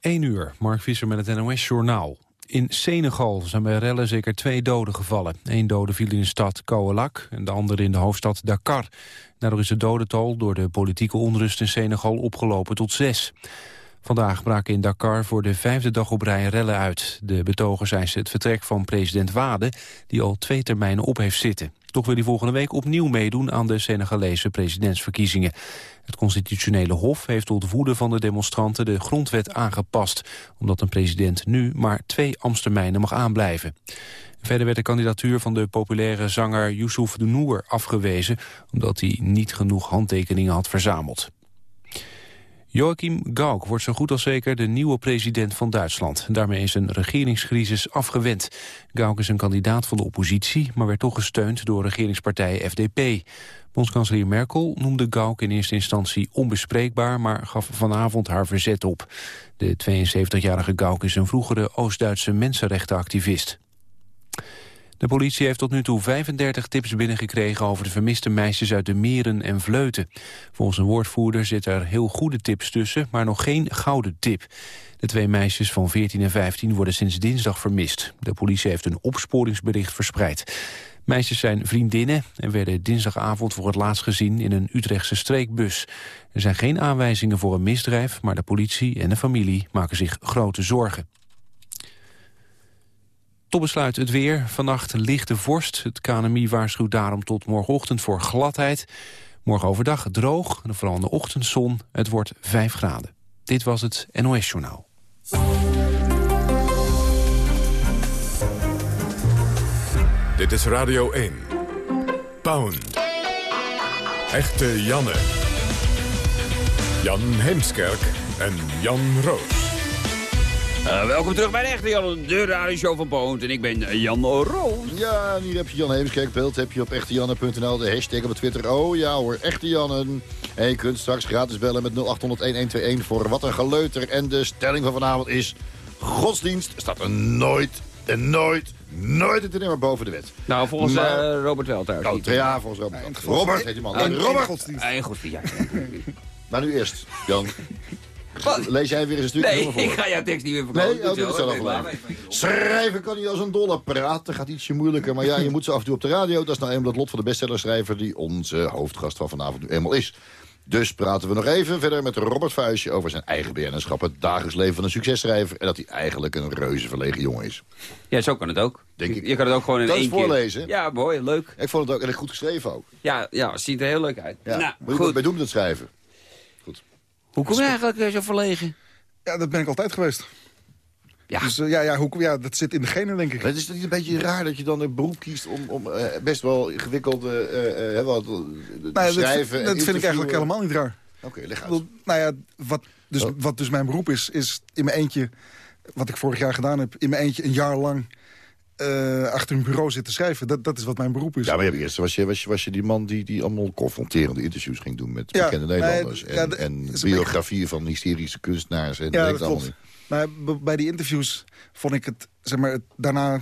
1 uur, Mark Visser met het NOS-journaal. In Senegal zijn bij rellen zeker twee doden gevallen. Eén dode viel in de stad Koualak en de andere in de hoofdstad Dakar. Daardoor is het dodental door de politieke onrust in Senegal opgelopen tot zes. Vandaag braken in Dakar voor de vijfde dag op rij rellen uit. De betogers eisen het vertrek van president Wade, die al twee termijnen op heeft zitten. Toch wil hij volgende week opnieuw meedoen aan de Senegalese presidentsverkiezingen. Het constitutionele hof heeft tot woede van de demonstranten de grondwet aangepast, omdat een president nu maar twee ambtstermijnen mag aanblijven. Verder werd de kandidatuur van de populaire zanger Youssouf de Noer afgewezen, omdat hij niet genoeg handtekeningen had verzameld. Joachim Gauck wordt zo goed als zeker de nieuwe president van Duitsland. Daarmee is een regeringscrisis afgewend. Gauck is een kandidaat van de oppositie, maar werd toch gesteund door regeringspartij FDP. Bondskanselier Merkel noemde Gauck in eerste instantie onbespreekbaar, maar gaf vanavond haar verzet op. De 72-jarige Gauck is een vroegere Oost-Duitse mensenrechtenactivist. De politie heeft tot nu toe 35 tips binnengekregen over de vermiste meisjes uit de Meren en Vleuten. Volgens een woordvoerder zitten er heel goede tips tussen, maar nog geen gouden tip. De twee meisjes van 14 en 15 worden sinds dinsdag vermist. De politie heeft een opsporingsbericht verspreid. Meisjes zijn vriendinnen en werden dinsdagavond voor het laatst gezien in een Utrechtse streekbus. Er zijn geen aanwijzingen voor een misdrijf, maar de politie en de familie maken zich grote zorgen. Tot besluit het weer. Vannacht lichte vorst. Het KNMI waarschuwt daarom tot morgenochtend voor gladheid. Morgen overdag droog en vooral in de ochtendzon. Het wordt 5 graden. Dit was het NOS Journaal. Dit is Radio 1. Pound. Echte Janne. Jan Heemskerk en Jan Roos. Uh, welkom terug bij de Echte Jan, de radioshow van Poont. En ik ben eh, Jan Roos. Ja, en hier heb je Jan Heemskerk. Beeld heb je op echtejanne.nl. De hashtag op Twitter. Oh ja hoor, Echte Jannen. En je kunt straks gratis bellen met 0800-1121 voor wat een geleuter. En de stelling van vanavond is... Godsdienst staat er nooit en nooit nooit het nummer boven de wet. Nou, volgens maar, uh, Robert wel thuis. Oh, ja, volgens Robert. Robert heet die man. Robert! Godsdienst. Godsdienst, ja. maar nu eerst, Jan. Lees jij weer eens een stukje nee, voor? ik ga jouw tekst niet meer verkopen. Nee, oh, doe het zelf Schrijven kan niet als een dolle. Praten gaat ietsje moeilijker. Maar ja, je moet ze af en toe op de radio. Dat is nou eenmaal het lot van de bestsellerschrijver... die onze hoofdgast van vanavond nu eenmaal is. Dus praten we nog even verder met Robert Vuijsje over zijn eigen BN'schap. Het dagelijks leven van een successchrijver. En dat hij eigenlijk een reuze verlegen jongen is. Ja, zo kan het ook. Denk ik. Je kan het ook gewoon in één keer... voorlezen. Ja, mooi, leuk. Ik vond het ook en goed geschreven ook. Ja, ja, het ziet er heel leuk uit. Ja. Nou, goed. Bij doen het schrijven. Hoe kom je eigenlijk eh, zo verlegen? Ja, dat ben ik altijd geweest. Ja. Dus uh, ja, ja, hoe, ja, dat zit in de genen, denk ik. Maar het is niet een beetje raar dat je dan een beroep kiest om, om uh, best wel ingewikkelde uh, wat, nou, schrijven Dat, dat vind ik eigenlijk helemaal niet raar. Oké, leg uit. Nou ja, wat dus, oh. wat dus mijn beroep is, is in mijn eentje... wat ik vorig jaar gedaan heb, in mijn eentje een jaar lang uh, achter een bureau zitten schrijven. Dat, dat is wat mijn beroep is. Ja, maar eerst was je, was je, was je die man die, die allemaal confronterende interviews ging doen... met bekende Nederlanders. en, ja, en biografieën van hysterische kunstenaars. En ja, dat klopt. Maar bij die interviews vond ik het, zeg maar, het, daarna...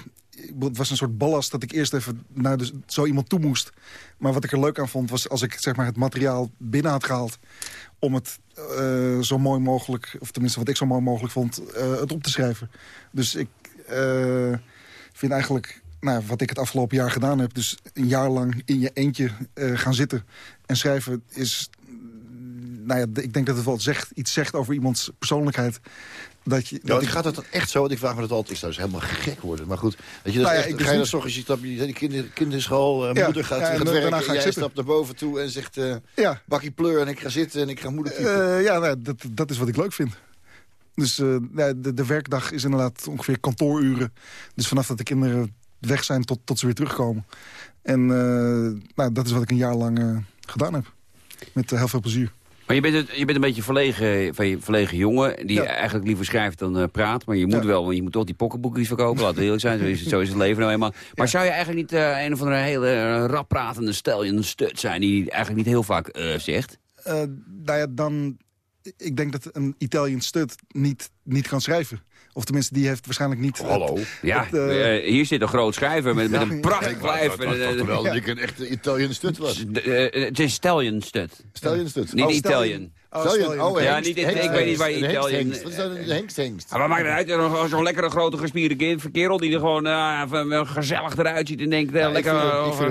Het was een soort ballast dat ik eerst even naar de, zo iemand toe moest. Maar wat ik er leuk aan vond, was als ik zeg maar, het materiaal binnen had gehaald... om het uh, zo mooi mogelijk, of tenminste wat ik zo mooi mogelijk vond, uh, het op te schrijven. Dus ik... Uh, vind eigenlijk, nou, wat ik het afgelopen jaar gedaan heb... dus een jaar lang in je eentje uh, gaan zitten en schrijven... is, nou ja, ik denk dat het wel zegt, iets zegt over iemands persoonlijkheid. Dat je, dat ik, gaat het echt zo? Want ik vraag me dat altijd. Ik zou dus helemaal gek worden. Maar goed, dat je dat nou ja, echt, ga je dan toch als je kinder, kinderschool, uh, ja, moeder gaat, ja, gaat werken... Ga en jij stapt naar boven toe en zegt... Uh, ja. bakkie pleur en ik ga zitten en ik ga moeder uh, ja, nou, dat, dat is wat ik leuk vind. Dus uh, de, de, werkdag is inderdaad ongeveer kantooruren. Dus vanaf dat de kinderen weg zijn tot, tot ze weer terugkomen. En uh, nou, dat is wat ik een jaar lang uh, gedaan heb. Met heel veel plezier. Maar je bent, het, je bent een beetje verlegen, verlegen jongen... die eigenlijk liever schrijft dan praat. Maar je moet wel, want je moet toch die pokkenboekjes verkopen. Laten we eerlijk zijn, zo is, het, zo is het leven nou eenmaal. Maar zou je eigenlijk niet een of andere hele rap pratende stel... een stut zijn die eigenlijk niet heel vaak zegt? nou ja, dan ik denk dat een Italian stud niet, niet kan schrijven. Of tenminste, die heeft waarschijnlijk niet... hallo. ja, uh, hier zit een groot schrijver met, met een prachtig lijf. Terwijl ik een echte Italian stud was. het is Stallion stud. Stallion stud. Niet oh, Italian. Oh, oh, Ja, niet- ik- ik weet niet waar je hengst, Italië- hengst. Wat is dat een hengst, maar maakt het uit, Zo'n lekkere grote gespierde kind, kerel die er gewoon eh, gezellig eruit ziet en denkt, eh, Ja, ik lekker uh,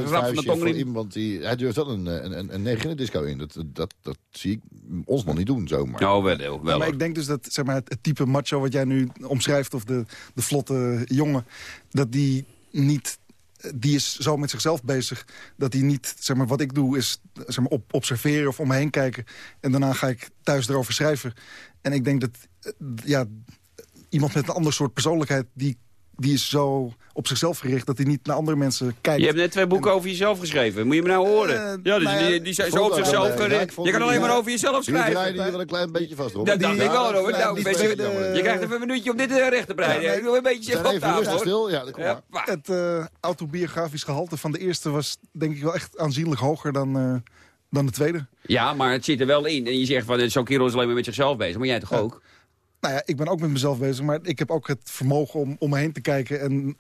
rap van de tong iemand die... Hij durft wel een, een, een, een negen in de disco in. Dat, dat, dat zie ik ons nog niet doen, zomaar. Oh, wel, wel. wel maar ik denk dus dat zeg maar, het, het type macho wat jij nu omschrijft... of de, de vlotte jongen, dat die niet... Die is zo met zichzelf bezig dat hij niet, zeg maar, wat ik doe is zeg maar, op, observeren of om me heen kijken. En daarna ga ik thuis erover schrijven. En ik denk dat, eh, ja, iemand met een ander soort persoonlijkheid, die, die is zo op zichzelf gericht dat hij niet naar andere mensen kijkt. Je hebt net twee boeken over jezelf geschreven. Moet je me nou horen? Eh, ja, dus nou ja, die, die zijn zo op zichzelf. ja, vond je kan die- alleen maar ja. over jezelf Die draaide schrijven. hier wel een klein beetje vast, Rob. Dat dacht ik wel, Robert. Ja, Nou, die tweede- je, krijgt even een minuutje om dit eh, recht te breiden. Ja. Ik wil een beetje op tafel, rustig hoor. stil. Ja, dat. Het eh, autobiografisch gehalte van de eerste was denk ik wel echt aanzienlijk hoger dan, eh, dan de tweede. Ja, maar het zit er wel in. En je zegt van, zo'n kerel is alleen maar met zichzelf bezig. Maar jij toch ook? Nou ja, ik ben ook met mezelf bezig, maar ik heb ook het vermogen om om me heen te kijken en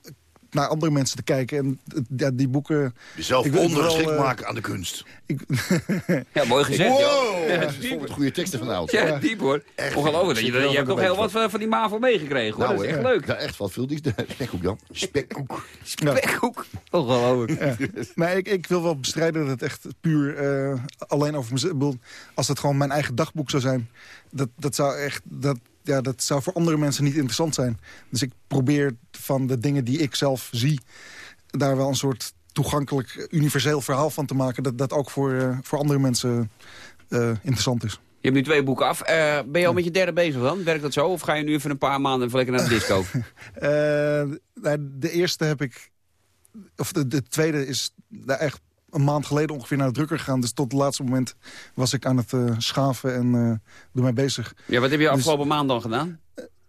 naar andere mensen te kijken. En ja, die boeken... Jezelf ondergeschikt eh, maken aan de kunst. Ik, Ja, mooi gezegd. Wow! Ja, goede teksten vanavond. Ja, diep hoor. Echt. Ongelooflijk. Je, hebt nog heel wat van, van die MAVO meegekregen, hoor. dat is echt leuk. Ja, echt wat veel. Die spekkoek, Jan. Spekkoek. Spekkoek. Ongelooflijk. ja. Nee, ik, ik wil wel bestrijden dat het echt puur eh, alleen over mezelf... Als het gewoon mijn eigen dagboek zou zijn... dat, dat zou echt... Dat, ja, dat zou voor andere mensen niet interessant zijn. Dus ik probeer van de dingen die ik zelf zie... daar wel een soort toegankelijk, universeel verhaal van te maken... dat dat ook voor, eh, voor andere mensen eh, interessant is. Je hebt nu twee boeken af. Eh, ben je al met je derde bezig dan? Werkt dat zo? Of ga je nu even een paar maanden even lekker naar de disco? Nou, de eerste heb ik... Of de, de tweede is nou, echt een maand geleden ongeveer naar de drukker gegaan. Dus tot het laatste moment was ik aan het eh, schaven en eh ermee bezig. ja, wat heb je Dus- afgelopen maand dan gedaan?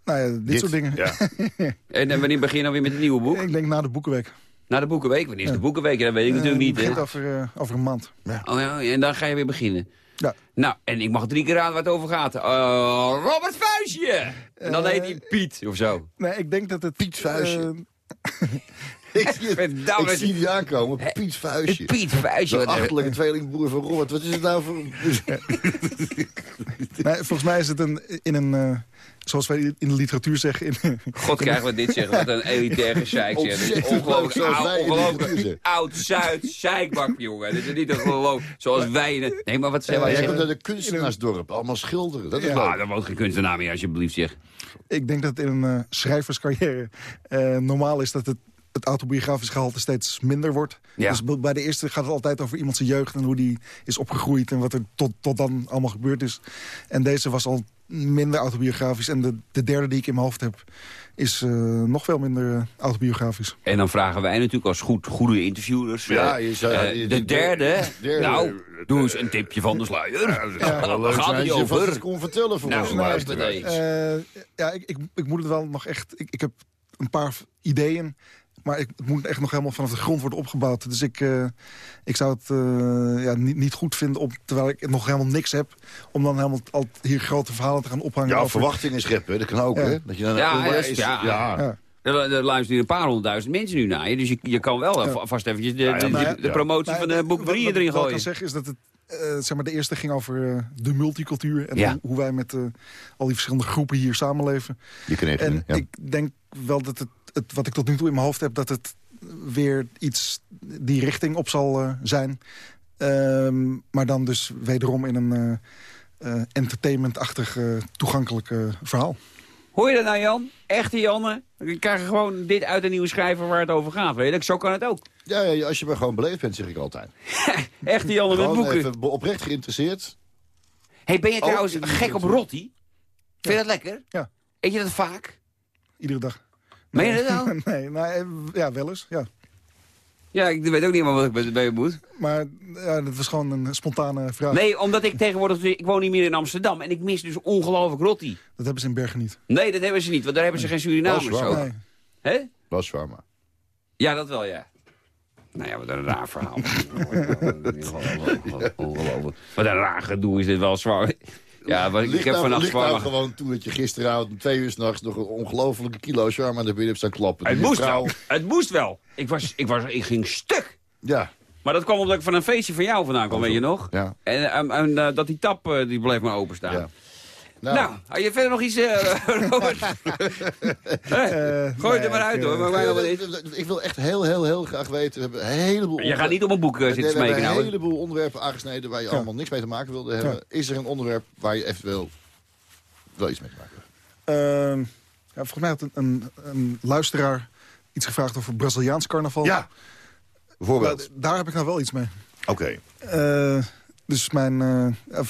Nou ja, dit, soort dingen. Ja. En, en wanneer begin je dan weer met een nieuwe boek? Ik denk na de boekenweek. Na de Boekenweek. Wanneer is de. Boekenweek? Ja, dat weet ik natuurlijk Eh, niet. het over, eh, over een maand. Oh ja, en dan ga je weer beginnen. Ja. Nou, en ik mag drie keer raden waar het over gaat. Eh, Robert Vuistje! En dan Eh, heet hij Piet of zo. Nee, ik denk dat het... Piet Vuistje. eh, Ik zie, het, Verdamme. ik zie die aankomen. Piet Vuistje. Piet Vuistje. De achterlijke tweelingbroer van Robert. Wat is het nou voor... nee, volgens mij is het een, in een... eh, zoals wij in de literatuur zeggen... In, God krijgen we dit zeggen. Wat een elitair gezeik. zeg. Dit is Ontzettend leuk, Ongelooflijk ongelooflijk oud-Zuid zeikbak, jongen. Dit is niet te geloven. Zoals wij in het... Nee, maar wat Maar wij jij komt uit een kunstenaarsdorp. Allemaal schilderen. Dat is Ah, leuk. daar woont geen kunstenaar meer, alsjeblieft, zeg. ik denk dat in een eh, schrijverscarrière eh, normaal is dat het, het autobiografisch gehalte steeds minder wordt. Ja. Dus bij de eerste gaat het altijd over iemand zijn jeugd en hoe die is opgegroeid en wat er tot, tot dan allemaal gebeurd is. En deze was al minder autobiografisch. En de, de derde die ik in mijn hoofd heb is eh, nog veel minder eh, autobiografisch. En dan vragen wij natuurlijk als goed, goede interviewers... Ja, eh, je zou- je- de de- derde, derde- nou, doe eens een tipje van de sluier. Ja, gaat het niet je over? het kon vertellen voor Nou, luisteraars. eens. Eh, ja, ik, ik, ik moet het wel nog echt... Ik, ik heb een paar ideeën, maar ik, het moet echt nog helemaal vanaf de grond worden opgebouwd. Dus ik, eh, ik zou het eh, ja, niet, niet goed vinden, om, terwijl ik nog helemaal niks heb... om dan helemaal al hier grote verhalen te gaan ophangen. Ja, over- verwachtingen scheppen, dat kan ook, Ja. hè? Dat je dan Ja, dat is- ja. ja. Ja. Er, er luisteren een paar honderdduizend mensen nu naar je. Dus je, je kan wel eh, va- vast eventjes de, de, de, ja, de promotie van de wat- boek wat- 3 wat erin ik wel gooien. kan zeggen is dat het... zeg maar, de eerste ging over de multicultuur. En Ja. hoe, hoe wij met al die verschillende groepen hier samenleven. Je En ja. ik denk wel dat het, het, wat ik tot nu toe in mijn hoofd heb... dat het weer iets die richting op zal eh, zijn. Ehm, maar dan dus wederom in een eh, eh, entertainment-achtig eh, toegankelijk verhaal. Hoor je dat nou, Jan? Echte Janne. We krijgen gewoon dit uit een nieuwe schrijver waar het over gaat. Weet je? Zo kan het ook. Ja, ja, als je maar gewoon beleefd bent, zeg ik altijd. Echte Janne met boeken. even oprecht geïnteresseerd. Hey, ben je Oh, trouwens gek op rotti? Vind je dat lekker? Ja. Eet je dat vaak? Iedere dag. Meen je dat nou? nee, nou, eh, ja, wel eens. Ja. Ja, ik weet ook niet meer wat ik bij- moet. Maar ja, dat was gewoon een spontane vraag. Nee, omdat ik tegenwoordig... Ik woon niet meer in Amsterdam en ik mis dus ongelooflijk rotti. Dat hebben ze in Bergen niet. Nee, dat hebben ze niet, want daar hebben ze geen Surinamers Dat is waar. ook. Nee. Hè? Dat is waar, maar. Ja, dat wel, ja. Nou ja, wat een raar verhaal. Ongelooflijk. Wat een raar gedoe is dit wel zwaar. Ja, maar ik Ligt heb nou, vannacht zwaar... gewoon toe dat je gisteravond om twee uur s'nachts nog een ongelofelijke kilo shawarma naar binnen hebt staan klappen. Het moest vrouw- wel. Het moest wel. Ik, was, ik, was, ik ging stuk. Ja, Maar dat kwam omdat ik van een feestje van jou vandaan kwam, weet je nog? Ja. En, en, en, eh, dat die tap eh, die bleef maar openstaan. Ja. Nou, had je verder nog iets, eh, Robert? Eh, Gooi het er maar uit, hoor. Maar wij wel. Ik wil echt heel, heel, heel graag weten. We hebben een heleboel... Je gaat niet op een boek eh, we zitten hebben smeken een nou. heleboel onderwerpen aangesneden waar je allemaal niks mee te maken wilde hebben. Is er een onderwerp waar je eventueel wel iets mee te maken hebt? Ehm, ja, volgens mij had een, een, een luisteraar iets gevraagd over Braziliaans carnaval. Ja, bijvoorbeeld. Nou, daar heb ik nou wel iets mee. Oké. Eh, dus mijn, eh,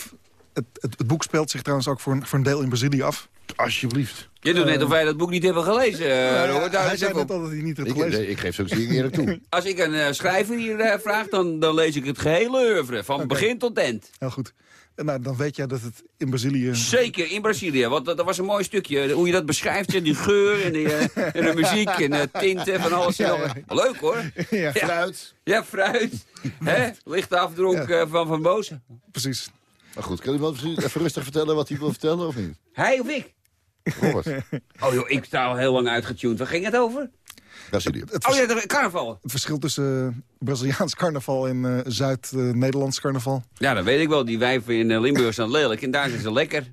het, het, het boek speelt zich trouwens ook voor een, voor een deel in Brazilië af. Alsjeblieft. Je doet net of wij dat boek niet hebben gelezen, eh. Daar hij is zei net al dat hij niet had Ik, gelezen. nee, ik geef zo'n dingen eerlijk toe. Als ik een eh, schrijver hier eh, vraag, dan, dan lees ik het gehele oeuvre. Van begin tot eind. Heel goed. En nou, dan weet jij dat het in Brazilië... Zeker, in Brazilië. Want dat, dat was een mooi stukje. Hoe je dat beschrijft, die geur en, die, eh, en de muziek en de tinten van alles. Leuk hoor. ja, Fruit. Ja, fruit. Hè? Lichte afdronk eh, van Van Bozen. precies. Maar goed, kan iemand misschien even rustig vertellen wat hij wil vertellen of niet? Hij of ik? Robert. Oh joh, ik sta al heel lang uitgetuned. Waar ging het over? Brazilië. Het, Oh ja, de carnaval. het verschil tussen eh, Braziliaans carnaval en eh, Zuid-Nederlands carnaval... Ja, dat weet ik wel. Die wijven in eh, Limburg zijn lelijk en daar zijn ze lekker.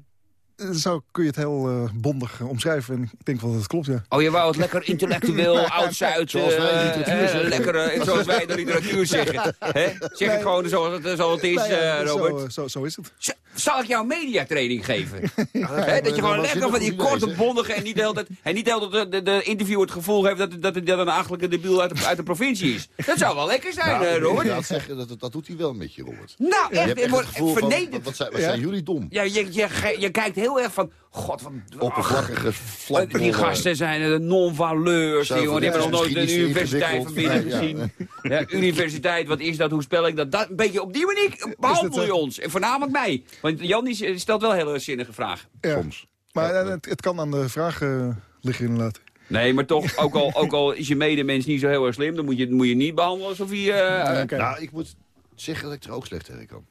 Eh, zo kun je het heel eh, bondig eh, omschrijven. En ik denk wel dat het klopt, ja. Oh, je wou het lekker intellectueel, oud-Zuid, Zoals wij in de literatuur zeggen. lekker, zoals wij in de literatuur zeggen. Hè? Zeg het gewoon zoals het, zoals het is, zo, Robert. eh, zo, zo is het. Zal ik jou mediatraining geven? Hè, dat je gewoon lekker van die korte, bondige... en niet de hele tijd, en niet de, hele tijd de, de, de interviewer het gevoel heeft dat, dat het dat een achterlijke debiel uit de, uit de provincie is. Dat zou wel lekker zijn, Nou, eh, Robert. zeggen, dat, dat doet hij wel met je, Robert. Nou, Je echt, hebt het echt wordt het gevoel van, vernederd. wat, wat zijn, wat zijn jullie dom? Ja, je, je, je, je kijkt heel erg van... God, wat... Oppervlakkige flapbollen. die gasten zijn de non-valeurs. Die, jongen, die hebben nog nooit een universiteit van binnen gezien. Ja, universiteit, wat is dat? Hoe spel ik dat? dat een beetje op die manier behandel je ons. En voornamelijk mij. Want Jan die stelt wel hele zinnige vragen. Ja. Soms. Maar eh, het, het kan aan de vraag eh, liggen inderdaad. Nee, maar toch, ook al, ook al is je medemens niet zo heel erg slim... dan moet je, moet je niet behandelen alsof hij... eh Oké. Nou, ik moet zeggen dat ik er ook slecht tegen kan.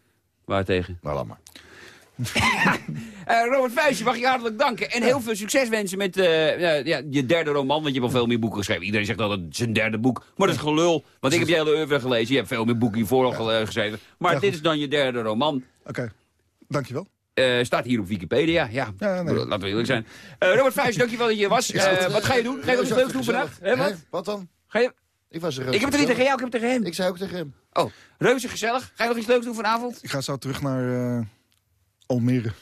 Waartegen? Maar laat maar. Eh, Robert Vuijsje, mag je hartelijk danken. En heel veel succes wensen met eh, ja, ja, je derde roman. Want je hebt al veel meer boeken geschreven. Iedereen zegt dat het zijn derde boek. Maar dat is gelul. Want ik heb je hele oeuvre gelezen. Je hebt veel meer boeken hiervoor al geschreven. Maar Ja, dit is dan je derde roman. Oké, dankjewel. Eh, staat hier op Wikipedia. Ja, Ja, nee. laten we eerlijk zijn. Eh, Robert Vuijsje, dankjewel dat je hier was. Eh, wat ga je doen? Ga je iets leuks doen vandaag? Hè, wat? Wat dan? Ga je... Ik was er Ik heb het er niet tegen jou, ik heb het tegen hem. Ik zei ook tegen hem. Oh, reuze gezellig. Ga je nog iets leuks doen vanavond? Ik ga zo terug naar eh, Almere.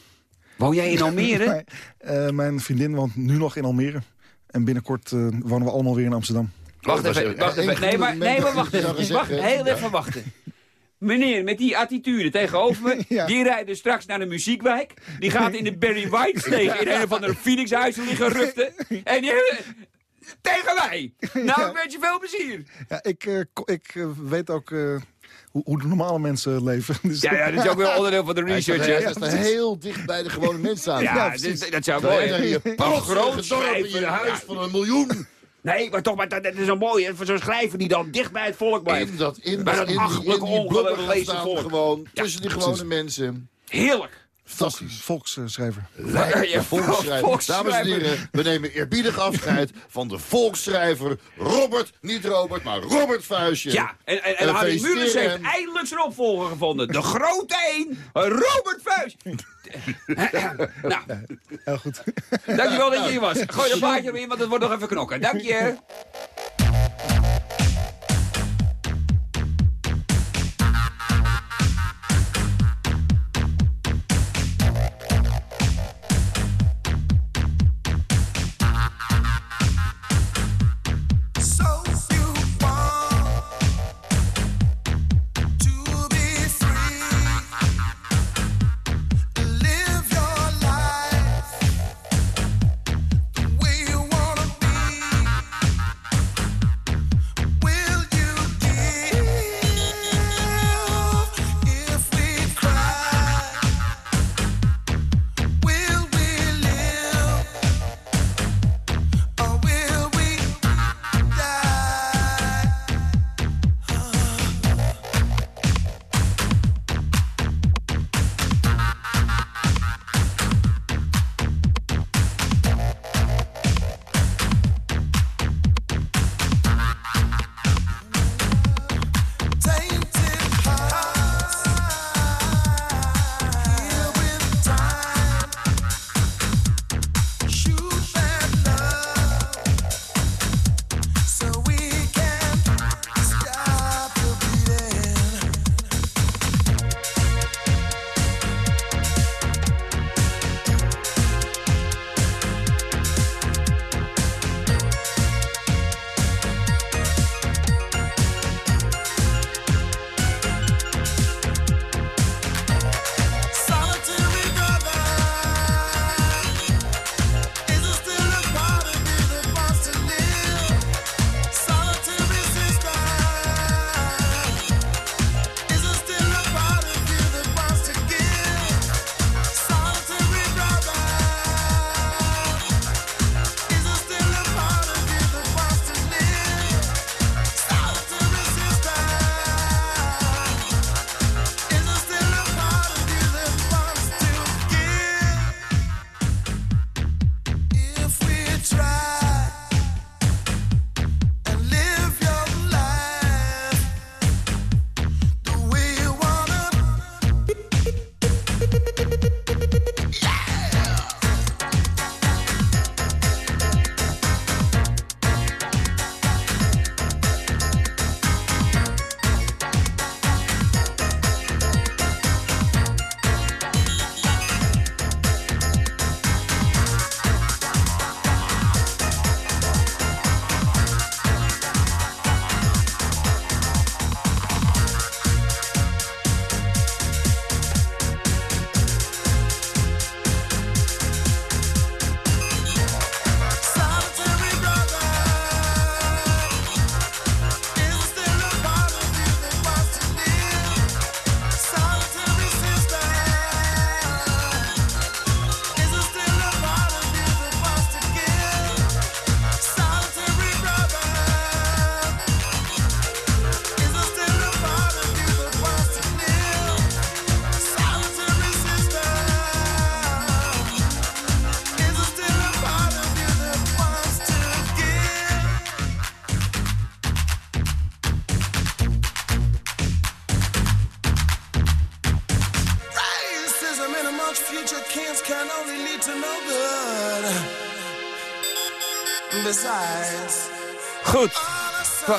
Woon jij in Almere? Nee, eh, mijn vriendin woont nu nog in Almere. En binnenkort wonen we allemaal weer in Amsterdam. Wacht was even, wacht even. Nee, maar, nee, maar wacht even. Wacht, heel even wachten. Meneer, met die attitude tegenover me, Ja. die rijdt dus straks naar de muziekwijk. Die gaat in de Barry White steeg in een of andere Phoenixhuizen liggen ruften. En die tegen mij. Nou, ik wens je veel plezier. Ja, ik eh, ik eh, weet ook eh, hoe, hoe de normale mensen leven. Dus Ja, ja, dat is ook wel onderdeel van de research. hè. hij staat heel dicht bij de gewone mensen aan. Ja, Ja, dat zou mooi Maar een groot dorp in je schrijven, huis ja. van een miljoen. Nee, maar toch, maar dat, dat is zo mooi. Voor zo'n schrijver die dan dicht bij het volk blijft. In dat, in, Bij dat, in, die, in lezen volk. gewoon Ja, tussen die gewone mensen. Heerlijk. Fantastisch. volksschrijver. Volksschrijver. volksschrijver. Dames en heren, we nemen eerbiedig afscheid van de volksschrijver Robert, niet Robert, maar Robert Vuistje. Ja, en, en, en Harry heeft hem. eindelijk zijn opvolger gevonden. De grote een, Robert Vuist. nou, Heel goed. dankjewel dat je hier was. Gooi dat plaatje erin, want het wordt nog even knokken. Dank je.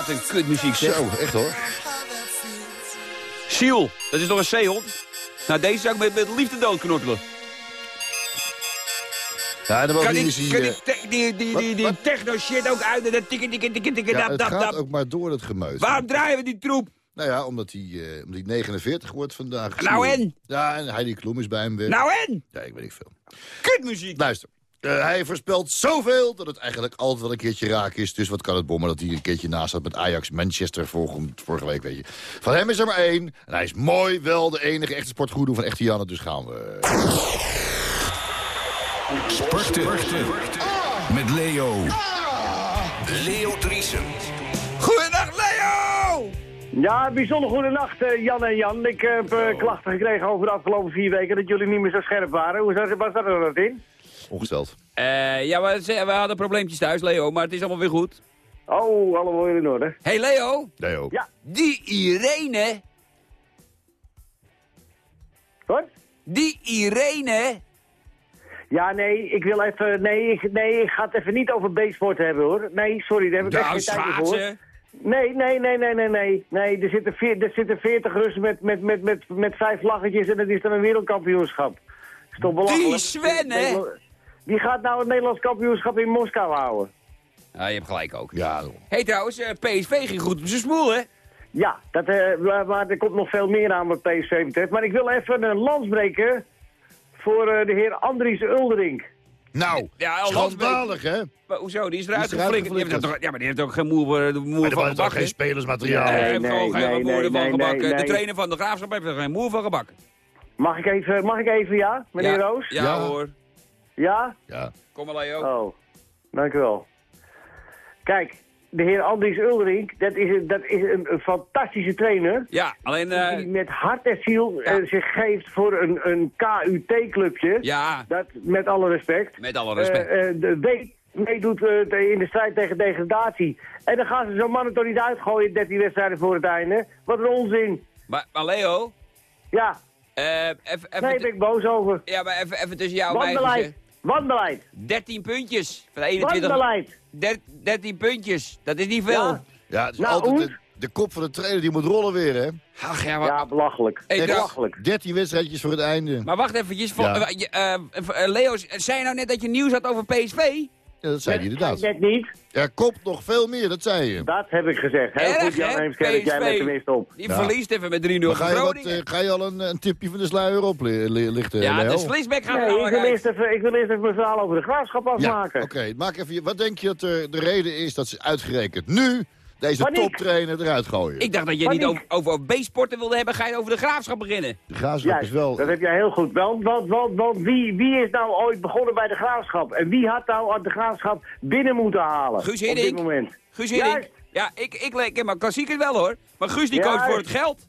Wat een kutmuziek zeg. Zo, echt hoor. Siel, dat is nog een zeehond? Nou, deze zou ik met, met liefde doodknoppelen. Ja, en dan Kan ik, kan eh, ik te- die, die, wat- die, die wat? techno-shit ook uit en dat tikken, tikken, tikken, tikken, ja, dap, het dap, gaat dap. ook maar door het gemeut. Waarom draaien we die troep? Nou ja, omdat hij, eh, omdat hij 49 wordt vandaag. Nou en? Ja, en Heidi Klum is bij hem weer. Nou en? Ja, ik weet niet veel. Kutmuziek. Luister. Eh, hij voorspelt zoveel dat het eigenlijk altijd wel een keertje raak is. Dus wat kan het bommen dat hij een keertje naast zat met Ajax Manchester vorige, vorige week, weet je. Van hem is er maar één. En hij is mooi wel de enige echte sportgoedoe van echte Janne. Dus gaan we. Sporten. Met Leo. Leo Driesen. Goedendag, Leo! Ja, bijzonder goede nacht, eh, Jan en Jan. Ik heb eh, klachten gekregen over de afgelopen vier weken dat jullie niet meer zo scherp waren. Hoe zat, waar zat er dat in? Ongesteld. Eh, ja, we, we hadden probleempjes thuis, Leo, maar het is allemaal weer goed. Oh, allemaal weer in orde. hey, Leo. Ook. Ja. Die Irene, Wat? die Irene... Ja, nee, ik wil even... Nee, ik, nee, ik ga het even niet over basesport hebben, hoor. Nee, sorry, daar heb ik Nou, echt geen tijd voor. Nee, nee, nee, nee, nee, nee. Nee, er zitten, veer, er zitten 40 Russen met, met, met, met, met vijf vlaggetjes en het is dan een wereldkampioenschap. Is toch belachelijk? Die Sven, hè? Die gaat nou het Nederlands kampioenschap in Moskou houden. Ja, je hebt gelijk ook. Ja, hey, trouwens, eh, PSV ging goed op zijn smoel, hè? Ja, dat, eh, maar, maar er komt nog veel meer aan wat PSV betreft. Maar ik wil even een lans breken voor eh, de heer Andries Uldering. Nou, Ja, al schandalig, hè? Maar hoezo? Die is eruit Die is eruit geflikkerd. Die heeft geflikkerd. toch- Ja, maar die heeft ook geen moer, de moer Maar er van gebakken. geen spelersmateriaal. Nee, heeft nee, gewoon geen nee, moer nee, van nee, gebakken. nee, De nee. trainer van de Graafschap heeft er geen moer van gebakken. Mag ik even, mag ik even ja, meneer ja. Roos? Ja, Ja. hoor. Ja? Ja. Kom maar, Leo. Oh, dank u wel. Kijk, de heer Andries Uldering, dat is, een, dat is een, een fantastische trainer. Ja, alleen... eh, die met hart en ziel Ja. eh, zich geeft voor een, een KUT-clubje. ja, Dat, met alle respect. met alle respect. Eh, eh, de week meedoet eh, in de strijd tegen degradatie. En dan gaan ze zo'n man er toch niet uitgooien, 13 wedstrijden voor het einde. Wat een onzin. maar, maar Leo, Ja, eh, even, even, nee, daar ben ik boos over. ja, maar even, even tussen jou en mij. Wanbeleid. gezegd. Wanbeleid. 13 puntjes van de 21. Wanbeleid. Der- 13 puntjes, dat is niet veel. Ja. Ja, het is Nou, altijd de, de kop van de trainer die moet rollen weer, hè? Ach ja, maar, Ja, belachelijk. Hey, belachelijk. 13 wedstrijdjes voor het einde. maar wacht eventjes. Ja. eh, eh, eh, Leo, zei je nou net dat je nieuws had over PSV? Ja, dat zei hij inderdaad. Net niet. Er komt nog veel meer, dat zei je. Dat heb ik gezegd. Heel Erg, goed, Jan hè? Heemskerk. Jij PSV. let tenminste op. Die Ja. verliest even met 3-0 Maar van ga je, wat, Groningen. eh, ga je al een, een tipje van de sluier op li- li- lichten, ja, Leo? de Slisbeck gaat er Nee, ik wil, eerst even, ik wil eerst even mijn verhaal over de graafschap Ja, afmaken. oké. Maak even, wat denk je dat er de reden is dat ze uitgerekend nu deze Paniek. toptrainer eruit gooien? Ik dacht dat je niet over, over B-sporten wilde hebben, ga je over de graafschap beginnen. De graafschap Juist, is wel... dat heb jij heel goed. Want, want, want, want wie, wie is nou ooit begonnen bij de graafschap? En wie had nou de graafschap binnen moeten halen? Guus Op dit Hiddink. moment. Guus Hiddink. Juist. Ja, ik, ik, ik ken maar wel hoor. Maar Guus die Juist. koos voor het geld.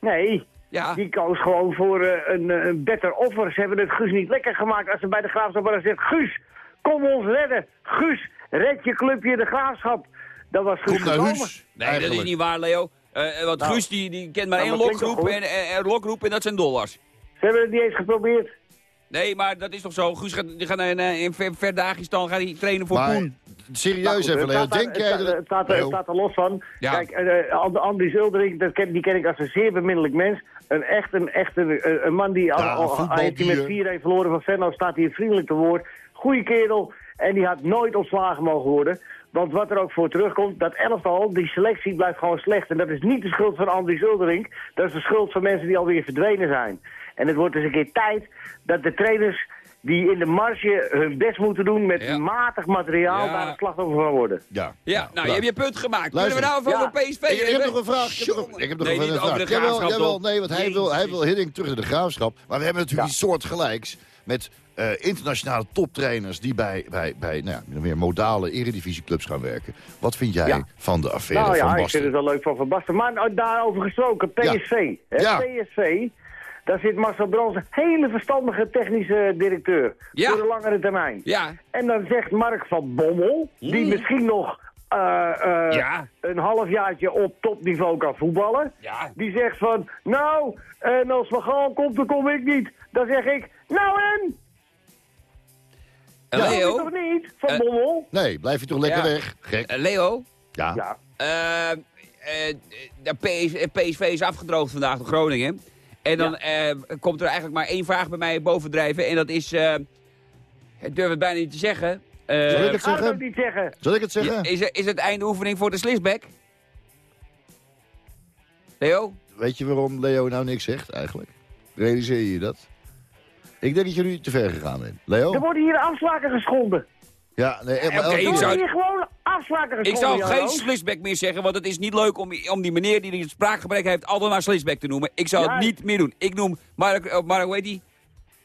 Nee, Ja. die koos gewoon voor eh, een, eh, een better offer. Ze hebben het Guus niet lekker gemaakt als ze bij de graafschap hadden gezegd... Guus, kom ons redden. Guus, red je clubje de graafschap. Dat was Guus Kom naar gekomen. huis. Nee, dat is niet waar Leo. Eh, want Nou. Guus die, die kent maar Nou, één toch en, goed? en, en lokgroep en dat zijn dollars. Ze hebben het niet eens geprobeerd. Nee, maar dat is toch zo. Guus gaat, die gaat naar, naar- in Ver- Verdagistan gaat hij trainen voor Maar Poen. serieus Nou goed, even, Leo. Denk jij het, dat... staat- het, staat, er- staat er los van. Ja. Kijk, eh And- Andy Zuldering, dat ken, die ken ik als een zeer beminnelijk mens. Een echt een, echt een, man die, al, Ja, al, al voetbaldier. heeft hij met 4-1 verloren van Venlo, staat hij vriendelijk te woord. Goeie kerel. En die had nooit ontslagen mogen worden. Want wat er ook voor terugkomt, dat elftal, die selectie blijft gewoon slecht. En dat is niet de schuld van Andy Zuldering. Dat is de schuld van mensen die alweer verdwenen zijn. En het wordt dus een keer tijd dat de trainers die in de marge hun best moeten doen met Ja. matig materiaal Ja. daar een slachtoffer van worden. Ja, Ja, nou, je hebt je punt gemaakt. Kunnen Luister. we nou even Ja. over PSV Ik, ik heb nog een vraag. Ik heb nog, ik heb nog Nee, een vraag. over de Jawel, graafschap, jawel, toch? nee, want hij wil, hij wil Hiddink terug in de graafschap. Maar we hebben natuurlijk iets soortgelijks met eh, internationale toptrainers... die bij, bij, bij nou ja, meer modale eredivisieclubs gaan werken. Wat vind jij Ja. van de affaire Nou van ja, ik Basten? vind het wel leuk van Van Basten. Maar nou, daarover gesproken, PSV. Hè, Ja. PSV, daar zit Marcel Brands, een hele verstandige technische directeur. Ja. Voor de langere termijn. Ja, En dan zegt Mark van Bommel, die misschien nog eh, eh, Ja. een halfjaartje op topniveau kan voetballen. Ja. Die zegt van, nou, en als Van Gaal komt, dan kom ik niet. Dan zeg ik, nou en? Eh, Ja. Leo? Toch niet? Van Eh, Bommel? Nee, blijf je toch lekker Ja. weg. Gek. Eh, Leo? Ja. Ja. Eh, eh, de PS, PSV is afgedroogd vandaag door Groningen. En dan eh, komt er eigenlijk maar één vraag bij mij bovendrijven. En dat is, eh, ik durf het bijna niet te zeggen. Eh, Zal ik het zeggen? niet zeggen. Zal ik het zeggen? ja, is, er- is het einde oefening voor de Slisback? Leo? Weet je waarom Leo nou niks zegt eigenlijk? Realiseer je je dat? Ik denk dat jullie te ver gegaan bent. Leo? Er worden hier afspraken geschonden. Ja, nee. oké, maar elke ik Er zou- worden hier gewoon afspraken Ik geschonden. zou geen. Slisback meer zeggen, want het is niet leuk om, om die meneer die het spraakgebrek heeft altijd maar Slisback te noemen. Ik zou het niet meer doen. Ik noem Mark, eh, Mark hoe heet die?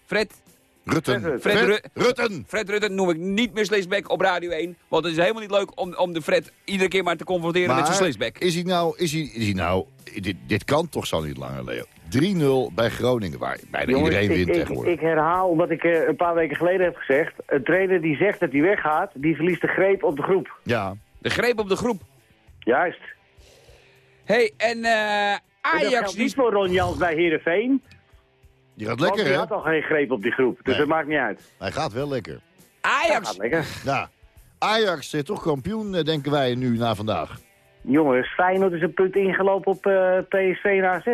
Fred? Rutten. Fred Fred Fred Ru- Rutten. Fred Rutten noem ik niet meer Slisback op Radio 1. Want het is helemaal niet leuk om, om de Fred iedere keer maar te confronteren met zijn Slisback. is hij nou... Is hij, is hij nou dit, dit kan toch zo niet langer, Leo. 3-0 bij Groningen, waar bijna Jongens, iedereen wint ik, tegenwoordig. ik herhaal wat ik eh, een paar weken geleden heb gezegd. Een trainer die zegt dat hij weggaat, die verliest de greep op de groep. Ja. De greep op de groep. Juist. hey, en eh, En dat Ajax geldt die... niet voor Ron Jans bij Heerenveen. Die gaat Want lekker, die hè? had al geen greep op die groep. Dus Nee. dat maakt niet uit. Hij gaat wel lekker. Ajax, gaat lekker. Nou, Ajax is toch kampioen, eh, denken wij nu na vandaag. Jongens, Feyenoord is een punt ingelopen op eh, PSV en AZ.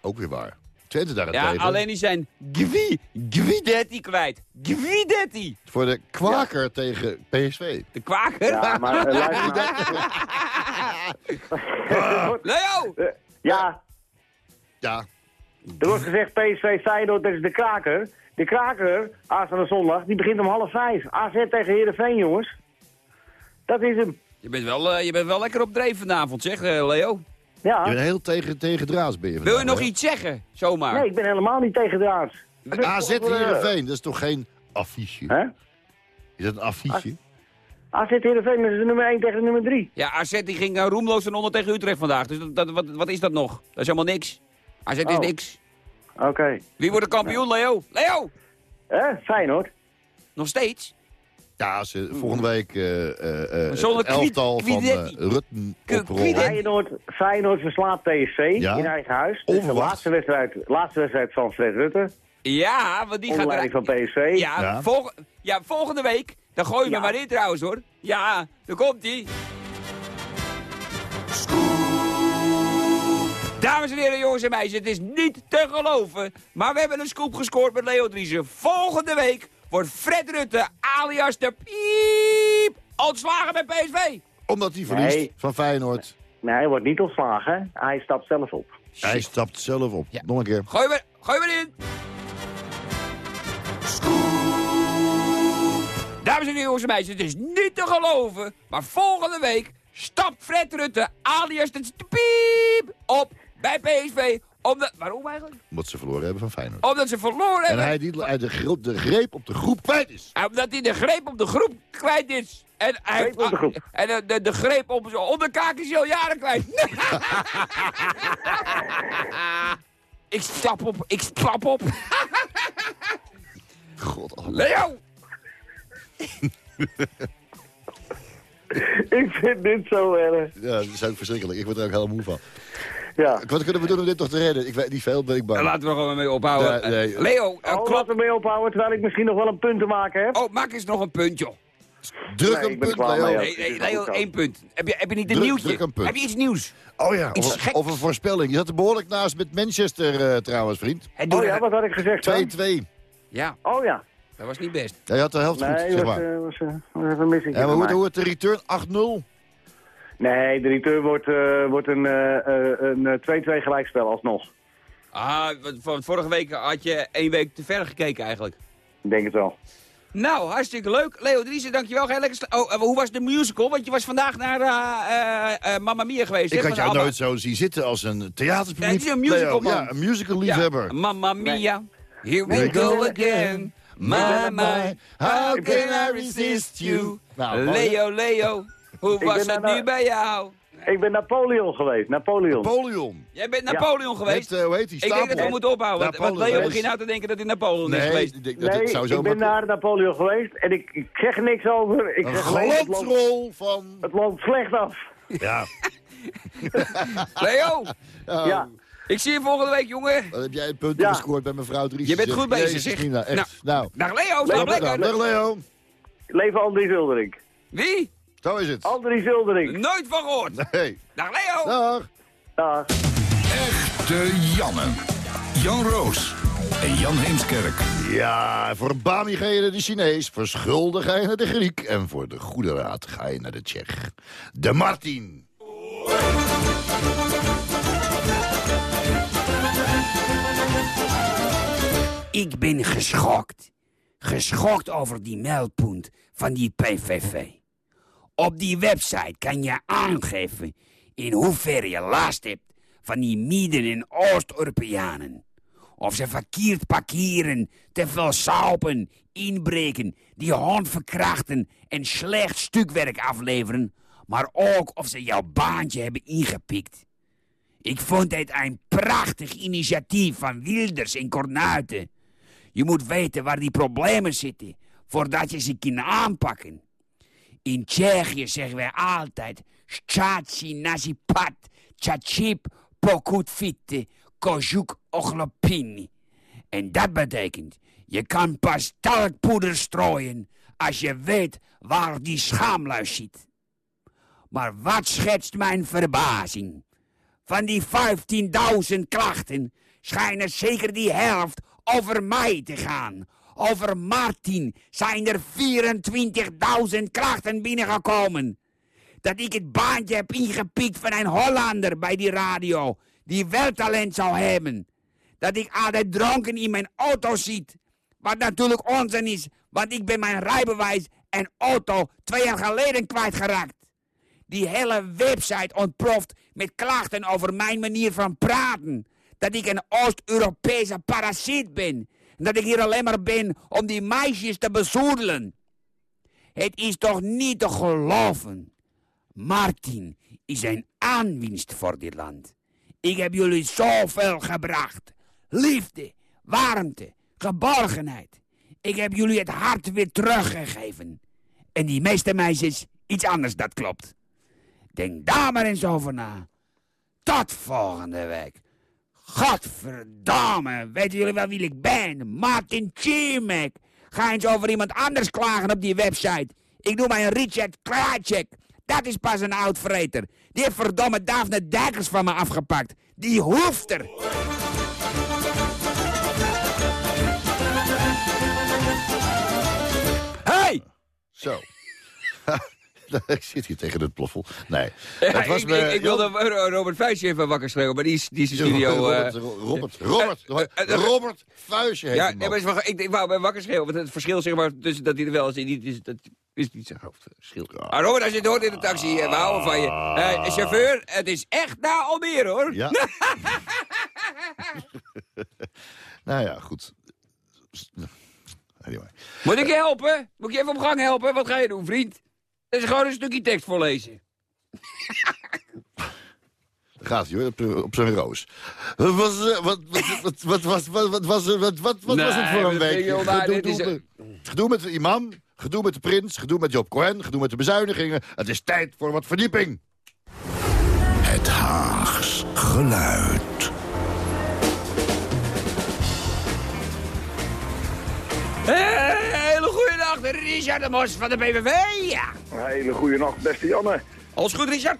Ook weer waar. Twente ja, daarentegen. alleen die zijn Gvi, Gvidetti kwijt. Gvidetti. Voor de kwaker tegen PSV. De kwaker. Ja, maar eh, luister. Leo! Eh, ja, Ja, er wordt gezegd PSV Feyenoord, dat is de kraker. De kraker, aanstaande zondag, die begint om half vijf. AZ tegen Heerenveen, jongens. Dat is hem. Je bent wel, eh, je bent wel lekker op dreef vanavond, zeg eh, Leo. Ja. je bent heel tegen, tegen ben je Wil je nog hè? iets zeggen, zomaar? Nee, ik ben helemaal niet tegen de arts. AZ Heerenveen, dat is toch geen affiche? Hè? Is dat een affiche? AZ Heerenveen is de nummer 1 tegen de nummer 3. Ja, AZ die ging uh, roemloos ten onder tegen Utrecht vandaag. Dus dat, dat- wat, wat is dat nog? Dat is helemaal niks. AZ is Oh. niks. Oké. Wie wordt de kampioen, Leo? Leo! Hè? Feyenoord. Nog steeds? Ja, ze, volgende week eh eh, eh, Zonder het elftal van eh, Kwidetti. Rutten oprollen. Feyenoord, Feyenoord verslaat PSV Ja. in eigen huis. Dus de Onverwacht. laatste wedstrijd, laatste wedstrijd van Fred Rutte. Ja, want die Onder gaat leiding er... van PSV. Ja, Ja. volg- ja, volgende week. Dan gooi je Ja. me maar in trouwens, hoor. Ja, daar komt ie. Dames en heren, jongens en meisjes, het is niet te geloven. Maar we hebben een scoop gescoord met Leo Driessen. Volgende week wordt Fred Rutte, alias de Piep, ontslagen bij PSV. Omdat hij verliest Nee. van Feyenoord. Nee, hij wordt niet ontslagen. hè. Hij stapt zelf op. Hij stapt zelf op. Ja. Nog een keer. Gooi me, gooi in. Dames en heren, jongens en meisjes, het is niet te geloven. Maar volgende week stapt Fred Rutte, alias de Piep, op bij PSV. Omdat, waarom eigenlijk? Omdat ze verloren hebben van Feyenoord. Omdat ze verloren En hebben. hij die hij de, greep op de groep kwijt is. En Omdat hij de greep op de groep kwijt is. En hij Greep op de groep. En de, de, de greep op zijn onderkaak is hij al jaren kwijt. ik stap op, ik stap op. God, allemaal. Leo! Ik vind dit zo erg. Ja, dat is ook verschrikkelijk. Ik word er ook helemaal moe van. Ja. Wat kunnen we doen om dit toch te redden? Ik weet niet veel, ben ik bang. Laten we er gewoon mee ophouden. Nee, nee. Eh, Leo, eh, Oh, klopt. laten we mee ophouden, terwijl ik misschien nog wel een punt te maken heb. Oh, maak eens nog een punt, joh. Druk Nee, een punt, Leo. mee, Nee, nee, Leo, één punt. Heb je, heb je niet een Druk- nieuwtje? druk een punt. Heb je iets nieuws? Oh ja, Iets of, of een voorspelling. Je zat er behoorlijk naast met Manchester eh, trouwens, vriend. Oh ja, wat had ik gezegd dan? 2-2. ja, Oh ja. dat was niet best. Ja, je had de helft goed, Nee, zeg was, maar. eh, was, eh, was even mis. Ja, maar hoe, hoe het de return? 8-0? Nee, de return wordt, eh, wordt een eh, eh, een eh, 2-2 gelijkspel alsnog. Ah, van vorige week had je één week te ver gekeken eigenlijk. Ik denk het wel. Nou, hartstikke leuk. Leo Driessen, dankjewel. Ga je lekker oh, hoe was de musical? Want je was vandaag naar eh, eh, eh, Mamma Mia geweest. Ik had jou ABBA. nooit zo zien zitten als een theaterpubliek. Nee, het is een musical, man. Ja, een musical liefhebber. Ja, Mamma Mia, here we go again. My, my, how can I resist you? Nou, Leo, Leo, hoe was het nu bij jou? Ik ben Napoleon geweest, Napoleon. Napoleon. Jij bent Napoleon geweest? Met, eh, hoe heet die? ik denk dat we Stapel. moeten ophouden, want, Leo begint nou te denken dat hij Napoleon is Nee, geweest. ik denk dat Nee, het zou zo ik ben naar Napoleon geweest en ik, ik zeg er niks over. Ik Een glansrol van... het loopt slecht af. Ja. Leo, Oh, Ja. ik zie je volgende week, jongen. Wat heb jij een punt Ja. gescoord bij mevrouw Dries? Je bent goed bezig, Jezus, zeg. Echt. Nou, Dag Leo, Leo, slaap lekker. dag Leo. Leven Andries Uldering. Wie? Zo is het. Andries Uldering. Nooit van gehoord. Nee. Dag Leo. Dag. Dag. Echte Janne. Jan Roos en Jan Heemskerk. Ja, voor Bami ga je naar de Chinees, voor Schulden ga je naar de Griek... en voor de goede raad ga je naar de Tsjech. De Martin. Ik ben geschokt. Geschokt over die meldpunt van die PVV. Op die website kan je aangeven in hoeverre je last hebt van die Midden- en Oost-Europeanen. Of ze verkeerd parkeren, te veel saupen, inbreken, die hond verkrachten en slecht stukwerk afleveren. Maar ook of ze jouw baantje hebben ingepikt. Ik vond het een prachtig initiatief van Wilders en Kornuiten. Je moet weten waar die problemen zitten, voordat je ze kan aanpakken. In Tsjechië zeggen wij altijd... Staci nasi pat, chachip pokut fitte, kojuk oglopini. En dat betekent, je kan pas talkpoeder strooien... als je weet waar die schaamluis zit. Maar wat schetst mijn verbazing? Van die 15.000 klachten schijnen zeker die helft over mij te gaan. Over Martin zijn er 24.000 klachten binnengekomen. Dat ik het baantje heb ingepikt van een Hollander bij die radio, die wel talent zou hebben. Dat ik altijd dronken in mijn auto zit. Wat natuurlijk onzin is, want ik ben mijn rijbewijs en auto twee jaar geleden kwijtgeraakt. Die hele website ontploft met klachten over mijn manier van praten. Dat ik een Oost-Europese parasiet ben. Dat ik hier alleen maar ben om die meisjes te bezoedelen. Het is toch niet te geloven. Martin is een aanwinst voor dit land. Ik heb jullie zoveel gebracht. Liefde, warmte, geborgenheid. Ik heb jullie het hart weer teruggegeven. En die meeste meisjes iets anders, dat klopt. Denk daar maar eens over na. Tot volgende week. Godverdamme, weten jullie wel wie ik ben? Martin Chimek. Ga eens over iemand anders klagen op die website. Ik noem mij Richard Krajcek. Dat is pas een oud-vreter. Die heeft verdomme Daphne Dijkers van me afgepakt. Die hoeft er. Hey! Zo. ik zit hier tegen het ploffel. Nee. Het was ik, me- ik, ik wilde Ro- Robert Vuijsje even wakker schreeuwen, maar die is, die is in de studio... Robert, eh, Robert, Robert, Robert, eh, eh, Robert Vuijsje ja, nee, maar ik, ik wou hem wakker schreeuwen, want het verschil zeg maar, tussen dat hij er wel is en niet is, dat is niet zijn hoofdverschil. Maar Robert, als je het hoort in de taxi, we houden van je. Chauffeur, het is echt naar Almere, hoor. Ja. nou ja, goed. Anyway. Moet ik je helpen? Moet ik je even op gang helpen? Wat ga je doen, vriend? Dat is gewoon een stukje tekst voorlezen. Daar gaat hij hoor, op, op zijn roos. Wat was, eh, wat, wat, wat, wat, was- wat, wat, was, eh, wat, wat, wat was het voor een week? Gedoe, gedoe met de imam, gedoe met de prins, gedoe met Job Cohen, gedoe met de bezuinigingen. Het is tijd voor wat verdieping. Het Haags geluid. Hey, hele goede dag, Richard de Mos van de PVV. Ja. Een hele goede nacht, beste Janne. Alles goed, Richard?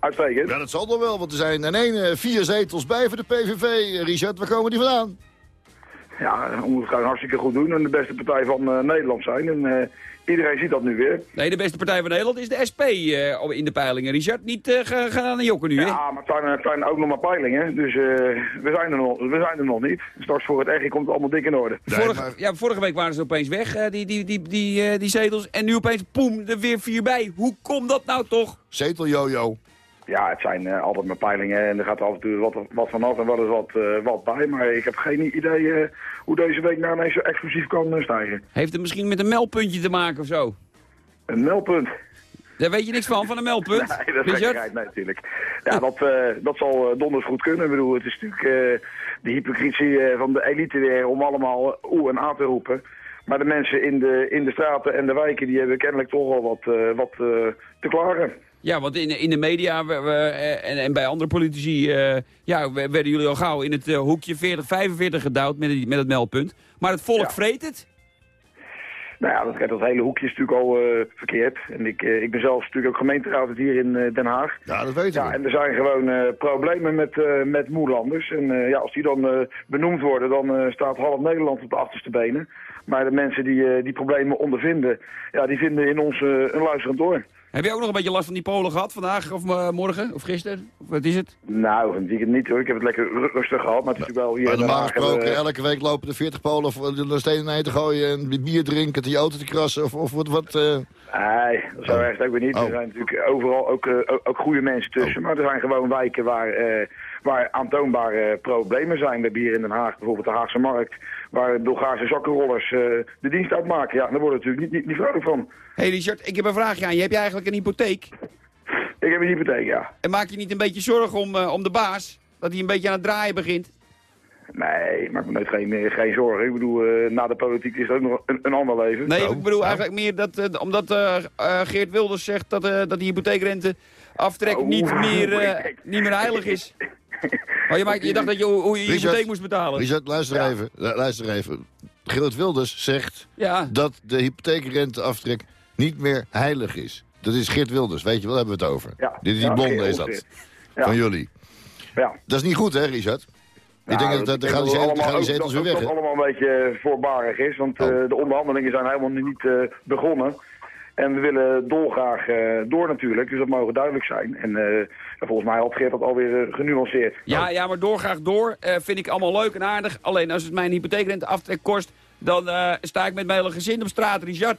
Uitstekend. Ja, dat zal toch wel, want er zijn in één eh, vier zetels bij voor de PVV. Eh, Richard, waar komen die vandaan? Ja, het gewoon hartstikke goed doen en de beste partij van eh, Nederland zijn. En eh, iedereen ziet dat nu weer. Nee, de beste partij van Nederland is de SP eh, op- in de peilingen, Richard. Niet eh, ga- gaan aan de jokken nu, hè? Ja, maar het zijn, het zijn ook nog maar peilingen. Dus eh, we, zijn er nog, we zijn er nog niet. Straks voor het echt komt het allemaal dik in orde. Vorige, ja, vorige week waren ze opeens weg, eh, die, die, die, die, eh, die zetels. En nu opeens, poem, er weer vier bij. Hoe komt dat nou toch? Zeteljojo. Ja, het zijn eh, altijd maar peilingen en er gaat af en toe wat, wat vanaf en wel eens wat, eh, wat bij. Maar ik heb geen idee eh, hoe deze week nou ineens zo explosief kan stijgen. Heeft het misschien met een meldpuntje te maken of zo? Een meldpunt. Daar weet je niks van, van een meldpunt? Nee, dat is nee, natuurlijk. Ja, dat, dat zal donders goed kunnen. Ik bedoel, het is natuurlijk de hypocrisie van de elite weer om allemaal oe en a te roepen. Maar de mensen in de, in de straten en de wijken, die hebben kennelijk toch wel wat, eh, wat eh, te klagen. Ja, want in, in de media we- we, eh, en, en bij andere politici eh, ja, we- werden jullie al gauw in het hoekje 40, 45 gedouwd met, die- met het meldpunt. Maar het volk Ja. vreet het. Nou ja, dat, dat hele hoekje is natuurlijk al eh, verkeerd. En ik, ik ben zelf natuurlijk ook gemeenteraad hier in Den Haag. Ja, dat weten Ja, we. en er zijn gewoon eh, problemen met, eh, met moerlanders. En eh, ja, als die dan eh, benoemd worden, dan staat half Nederland op de achterste benen. Maar de mensen die eh, die problemen ondervinden, ja, die vinden in ons eh, een luisterend oor. Heb je ook nog een beetje last van die Polen gehad vandaag of eh, morgen of gisteren? Of wat is het? Nou, een weekend niet hoor. Ik heb het lekker ru- rustig gehad. Maar het is natuurlijk wel hier Maar in Den normaal gesproken, elke week lopen er 40 Polen voor de stenen naar te gooien en bier drinken, die auto te krassen of, of wat. wat eh. Nee, dat zo erg ook weer niet. Oh. Er zijn natuurlijk overal ook, ook, goede mensen tussen. Maar er zijn gewoon wijken waar, eh, waar aantoonbare problemen zijn. We hebben hier in Den Haag bijvoorbeeld de Haagse Markt... waar Bulgaarse zakkenrollers eh, de dienst uitmaken. Ja, daar worden we natuurlijk niet, niet, niet vrolijk van. Hé hey Richard, ik heb een vraagje aan je. Heb je eigenlijk een hypotheek? Ik heb een hypotheek, ja. En maak je niet een beetje zorgen om, eh, om de baas? Dat hij een beetje aan het draaien begint? Nee, ik maak me nooit geen, eh, geen zorgen. Ik bedoel, na de politiek is het ook nog een, een ander leven. Nee, Oh, ik bedoel eigenlijk meer dat, omdat Geert Wilders zegt dat, dat die hypotheekrente aftrek Oh. niet, meer, niet meer heilig is. Oh, je, maakt, je dacht dat je hoe je Richard, hypotheek moest betalen? Richard, luister Ja. even. lu- Luister even. Geert Wilders zegt Ja. dat de hypotheekrenteaftrek niet meer heilig is. Dat is Geert Wilders, weet je wel, hebben we het over. Ja. Dit is die Ja, blonde, is dat. Van jullie. Ja. Dat is niet goed, hè, Richard? ik denk dat, dat, gaan die zetels, dat gaan die zetels weer weg, dat dat allemaal een beetje voorbarig is, want Oh. eh, de onderhandelingen zijn helemaal niet eh, begonnen. En we willen dolgraag eh, door natuurlijk, dus dat mogen duidelijk zijn. En eh, volgens mij had Geert dat alweer eh, genuanceerd. Ja, ja, maar doorgraag door eh, vind ik allemaal leuk en aardig. Alleen als het mijn hypotheekrente aftrek kost, dan eh, sta ik met mijn hele gezin op straat, Richard.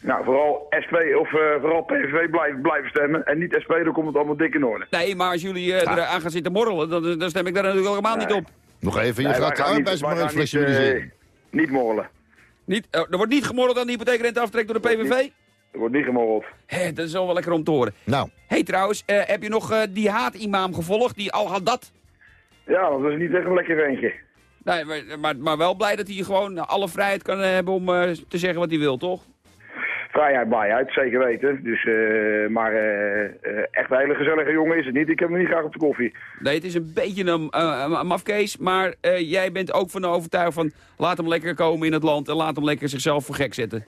Nou, vooral SP of eh, vooral PVV blijven, blijven stemmen. En niet SP, dan komt het allemaal dik in orde. Nee, maar als jullie eh eraan gaan zitten morrelen, dan, dan stem ik daar natuurlijk helemaal niet op. Nog even, je Nee, gaat de niet, flexibiliseren. Niet morrelen. Niet, eh, er wordt niet gemorreld aan de hypotheekrente aftrek door de PVV? Er wordt niet gemorreld. Hé, dat is wel wel lekker om te horen. Nou, Hé, hey, trouwens, eh, heb je nog eh, die haatimam gevolgd, die al had dat? Ja, dat is niet echt een lekker ventje. Nee, maar, maar, maar wel blij dat hij gewoon alle vrijheid kan hebben om eh, te zeggen wat hij wil, toch? Vrijheid, blijheid, zeker weten. Dus, eh, maar eh, eh, echt een hele gezellige jongen is het niet. Ik heb hem niet graag op de koffie. Nee, het is een beetje een, eh, mafkees, maar eh, jij bent ook van de overtuiging van... laat hem lekker komen in het land en laat hem lekker zichzelf voor gek zetten.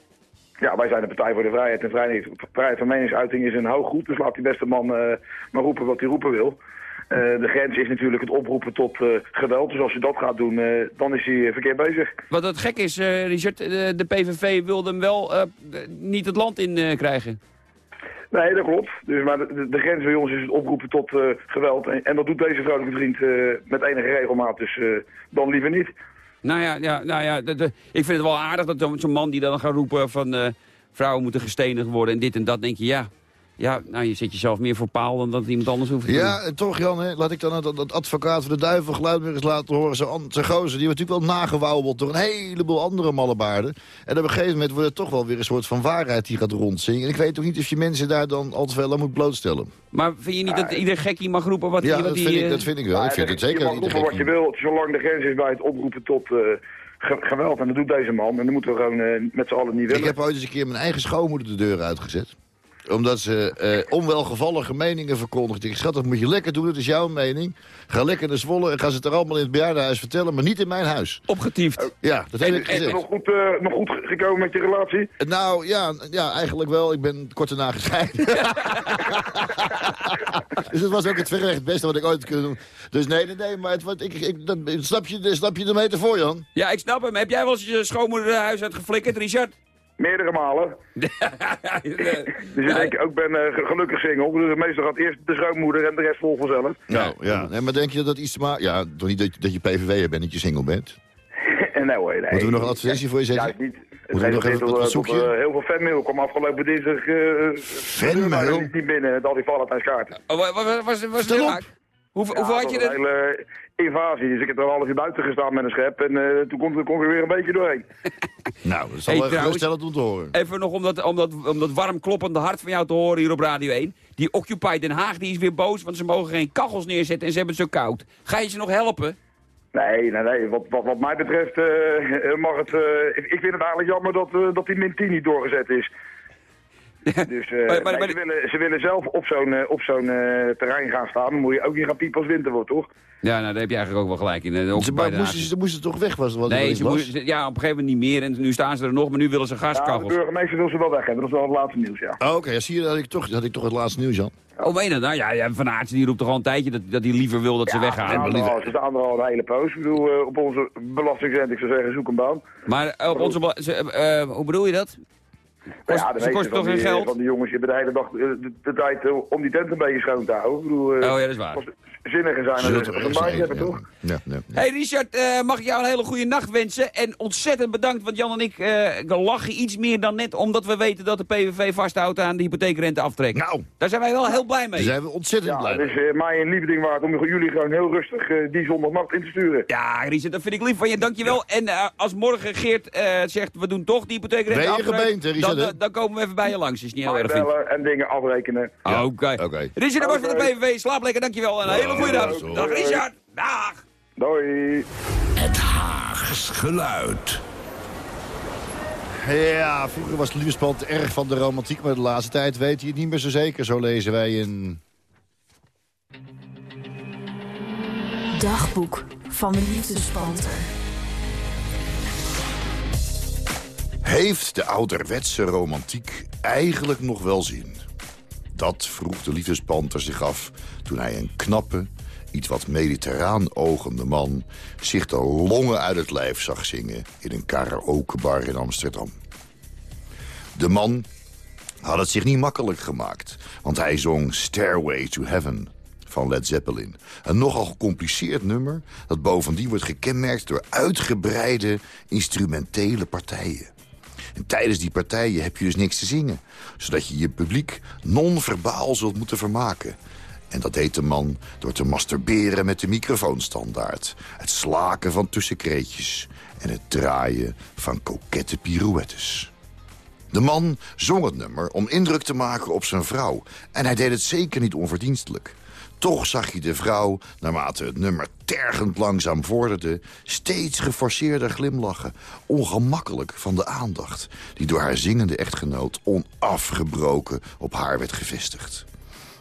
Ja, wij zijn de Partij voor de Vrijheid. En vrijheid, vrijheid van meningsuiting is een hoog goed. Dus laat die beste man eh, maar roepen wat hij roepen wil. Eh, de grens is natuurlijk het oproepen tot eh, geweld. Dus als je dat gaat doen, dan is hij verkeerd bezig. Wat het gek is, Richard, de PVV wilde hem wel niet het land in krijgen. Nee, dat klopt. Dus, maar de, de grens bij ons is het oproepen tot geweld. En, en dat doet deze vrolijke vriend met enige regelmaat. Dus dan liever niet. Nou ja, ja, nou ja ik vind het wel aardig dat zo'n zo'n man die dan gaat roepen van... eh, vrouwen moeten gestenigd worden en dit en dat, denk je ja... Ja, nou, je zet jezelf meer voor paal dan dat iemand anders hoeft te doen. ja, en toch Jan, hè, laat ik dan dat, dat advocaat van de duivel geluid weer eens laten horen. Zo'n gozer, die wordt natuurlijk wel nagewauweld door een heleboel andere mallebaarden. En op een gegeven moment wordt het toch wel weer een soort van waarheid die gaat rondzingen. En ik weet ook niet of je mensen daar dan al te veel aan moet blootstellen. Maar vind je niet dat ieder gekkie mag roepen wat Ja, hij... wat dat hij, vind, ik, eh, dat vind ik wel. Ik vind het je zeker mag niet te roepen wat je wil, zolang de grens is bij het oproepen tot eh, ge- geweld. En dat doet deze man. En dan moeten we gewoon eh, met z'n allen niet willen. Ik heb ooit eens een keer mijn eigen schoonmoeder de deur uitgezet. Omdat ze eh, onwelgevallige meningen verkondigt. Ik schat, dat moet je lekker doen, dat is jouw mening. Ga lekker naar Zwolle en ga ze het er allemaal in het bejaardenhuis vertellen, maar niet in mijn huis. Opgetiefd. Ja, dat heb ik Is het gezegd. nog goed, eh, nog goed gekomen met je relatie? Nou, ja, ja, eigenlijk wel. Ik ben kort daarna gescheiden. dus dat was ook het verreweg het beste wat ik ooit kunnen doen. Dus nee, nee, nee, maar het, wat, ik, ik, dat, snap, je, snap je de meter voor, Jan? Ja, ik snap hem. Heb jij wel eens je schoonmoeder de huis uitgeflikkerd, Richard? Meerdere malen. Dus ik denk, ook ben eh, ge- gelukkig single. Dus meestal gaat eerst de schoonmoeder en de rest volgt vanzelf. Nou, ja. Nee, maar denk je dat dat iets te maken... Ja, toch niet dat, dat je PVV'er bent, dat je single bent? en nou, nee. Moeten we nog een advertentie voor je zetten? Juist niet. Moeten we nog even wat- wat zoek je? eh, heel veel fanmail kwam afgelopen dinsdag. eh Fanmail? Niet binnen met al die Valentijnskaarten. Oh, wa- wa- wa- was, was, op. raak? Hoeveel, Ja, hoeveel had dat je was er? Invasie. Dus ik heb er een half uur buiten gestaan met een schep. En eh, toen kon, kon ik er weer een beetje doorheen. Nou, dat is Hey, wel geruststellend om te horen. Even nog om dat, om, dat, om dat warm kloppende hart van jou te horen hier op Radio 1. Die Occupy Den Haag die is weer boos, want ze mogen geen kachels neerzetten en ze hebben het zo koud. Ga je ze nog helpen? Nee, nee, nee. Wat, wat, wat mij betreft eh, mag het... eh, ik, vind het eigenlijk jammer dat, eh, dat die min 10 niet doorgezet is. Dus eh, Maar- maar- nee, maar- ze, willen, ze willen zelf op zo'n eh, op zo'n eh, terrein gaan staan. Dan moet je ook niet gaan piepen als winter wordt, toch? Ja, nou, daar heb je eigenlijk ook wel gelijk in. ook Ze, maar moesten, ze moesten toch weg? Was, wat, Nee, ze las? moesten- ja, op een gegeven moment niet meer. En nu staan ze er nog, maar nu willen ze Ja, de gaskachels. burgemeester wil ze wel weg hebben. Dat is wel het laatste nieuws, ja. Oh, Oké, ja, zie je, dat had ik, toch, had ik toch het laatste nieuws, Jan. Oh, meen je dat nou? Ja, ja, Van Aertsen die roept toch al een tijdje dat, dat hij liever wil dat ze Ja, weggaan. Al- ze staan er al een hele poos. Ik bedoel, op onze belastingcent, ik zou zeggen, zoek een baan. Maar op onze... hoe bedoel je dat? Kost, ja, ze van toch geen geld? van die jongens hebben de hele dag eh, de, de tijd eh, om die tent een beetje schoon te houden. Ik bedoel, eh, Oh ja, dat is waar. zinniger zijn dan toch een baantje hebben, ja. toch? Ja, ja. Hey Richard, eh, mag ik jou een hele goede nacht wensen. En ontzettend bedankt, want Jan en ik eh, lachen iets meer dan net... omdat we weten dat de PVV vasthoudt aan de hypotheekrente aftrek. Nou, Daar zijn wij wel heel blij mee. daar zijn we ontzettend Ja, blij het mee. is eh, mij een lieve ding waard om jullie gewoon heel rustig eh, die zondagnacht in te sturen. Ja, Richard, dat vind ik lief van je. Dankjewel. En eh, als morgen Geert eh, zegt, we doen toch die hypotheekrente Ben je aftrek, Richard, dan, dan, dan komen we even bij je langs, je het niet heel Maar erg bellen en dingen afrekenen. Oké. Oké. Richard de Bos van de. PVV, slaap lekker, dankjewel. En een hele goede dag. Dag Richard. Dag. Doei. Het Haags geluid. Ja, vroeger was Liefdespand erg van de romantiek... maar de laatste tijd weet hij het niet meer zo zeker. Zo lezen wij in... Dagboek van de liefdespanter. Heeft de ouderwetse romantiek eigenlijk nog wel zin? Dat vroeg de liefdespanter zich af toen hij een knappe, iets wat mediterraan ogende man... zich de longen uit het lijf zag zingen in een karaokebar in Amsterdam. De man had het zich niet makkelijk gemaakt, want hij zong Stairway to Heaven van Led Zeppelin. Een nogal gecompliceerd nummer dat bovendien wordt gekenmerkt door uitgebreide instrumentele partijen. En tijdens die partijen heb je dus niks te zingen. Zodat je je publiek non-verbaal zult moeten vermaken. En dat deed de man door te masturberen met de microfoonstandaard. Het slaken van tussenkreetjes. En het draaien van kokette pirouettes. De man zong het nummer om indruk te maken op zijn vrouw. En hij deed het zeker niet onverdienstelijk. Toch zag je de vrouw, naarmate het nummer tergend langzaam vorderde... steeds geforceerder glimlachen, ongemakkelijk van de aandacht... die door haar zingende echtgenoot onafgebroken op haar werd gevestigd.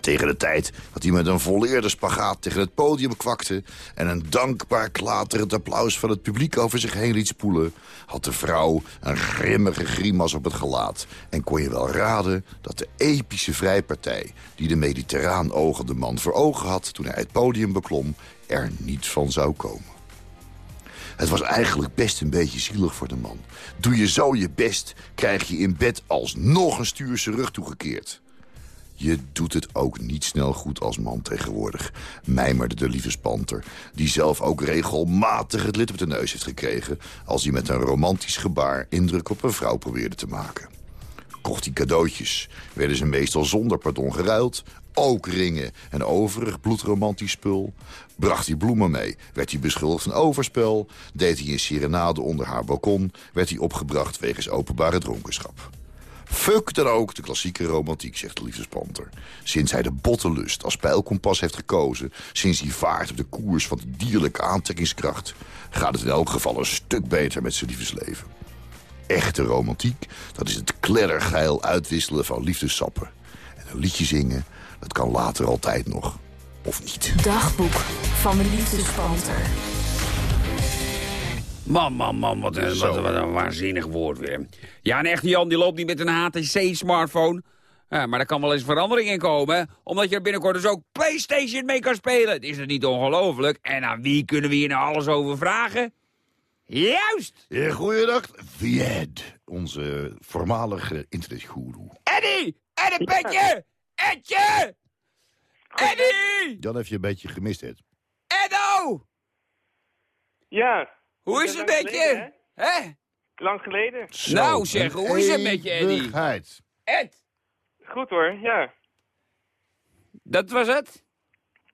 Tegen de tijd dat hij met een volleerde spagaat tegen het podium kwakte... en een dankbaar klaterend applaus van het publiek over zich heen liet spoelen... had de vrouw een grimmige grimas op het gelaat... en kon je wel raden dat de epische vrijpartij... die de mediterraan ogende man voor ogen had toen hij het podium beklom... er niet van zou komen. Het was eigenlijk best een beetje zielig voor de man. Doe je zo je best, krijg je in bed alsnog een stuurse rug toegekeerd. Je doet het ook niet snel goed als man tegenwoordig, mijmerde de lieve spanter... die zelf ook regelmatig het lid op de neus heeft gekregen... als hij met een romantisch gebaar indruk op een vrouw probeerde te maken. Kocht hij cadeautjes, werden ze meestal zonder pardon geruild... ook ringen en overig bloedromantisch spul. Bracht hij bloemen mee, werd hij beschuldigd van overspel... deed hij een serenade onder haar balkon... werd hij opgebracht wegens openbare dronkenschap. Fuck dan ook de klassieke romantiek, zegt de liefdespanter. Sinds hij de bottenlust als pijlkompas heeft gekozen... sinds hij vaart op de koers van de dierlijke aantrekkingskracht... gaat het in elk geval een stuk beter met zijn liefdesleven. Echte romantiek, dat is het kleddergeil uitwisselen van liefdessappen. En een liedje zingen, dat kan later altijd nog. Of niet. Dagboek van de liefdespanter. Man, man, man, wat een, wat, wat een waanzinnig woord weer. Ja, een echte Jan die loopt niet met een HTC-smartphone. Ja, maar daar kan wel eens verandering in komen, omdat je er binnenkort dus ook Playstation mee kan spelen. Is dat niet ongelooflijk? En aan wie kunnen we hier nou alles over vragen? Juist! Goeiedag, Vied, onze voormalige internetgoeroe. Eddie! En een petje! Edje! Eddie! Jan heeft je een beetje gemist, Ed. Eddo! Ja. Hoe is het met je? Hè? Lang geleden. Nou zeg, hoe is het met je, Eddie? Ed, Goed hoor, ja. dat was het?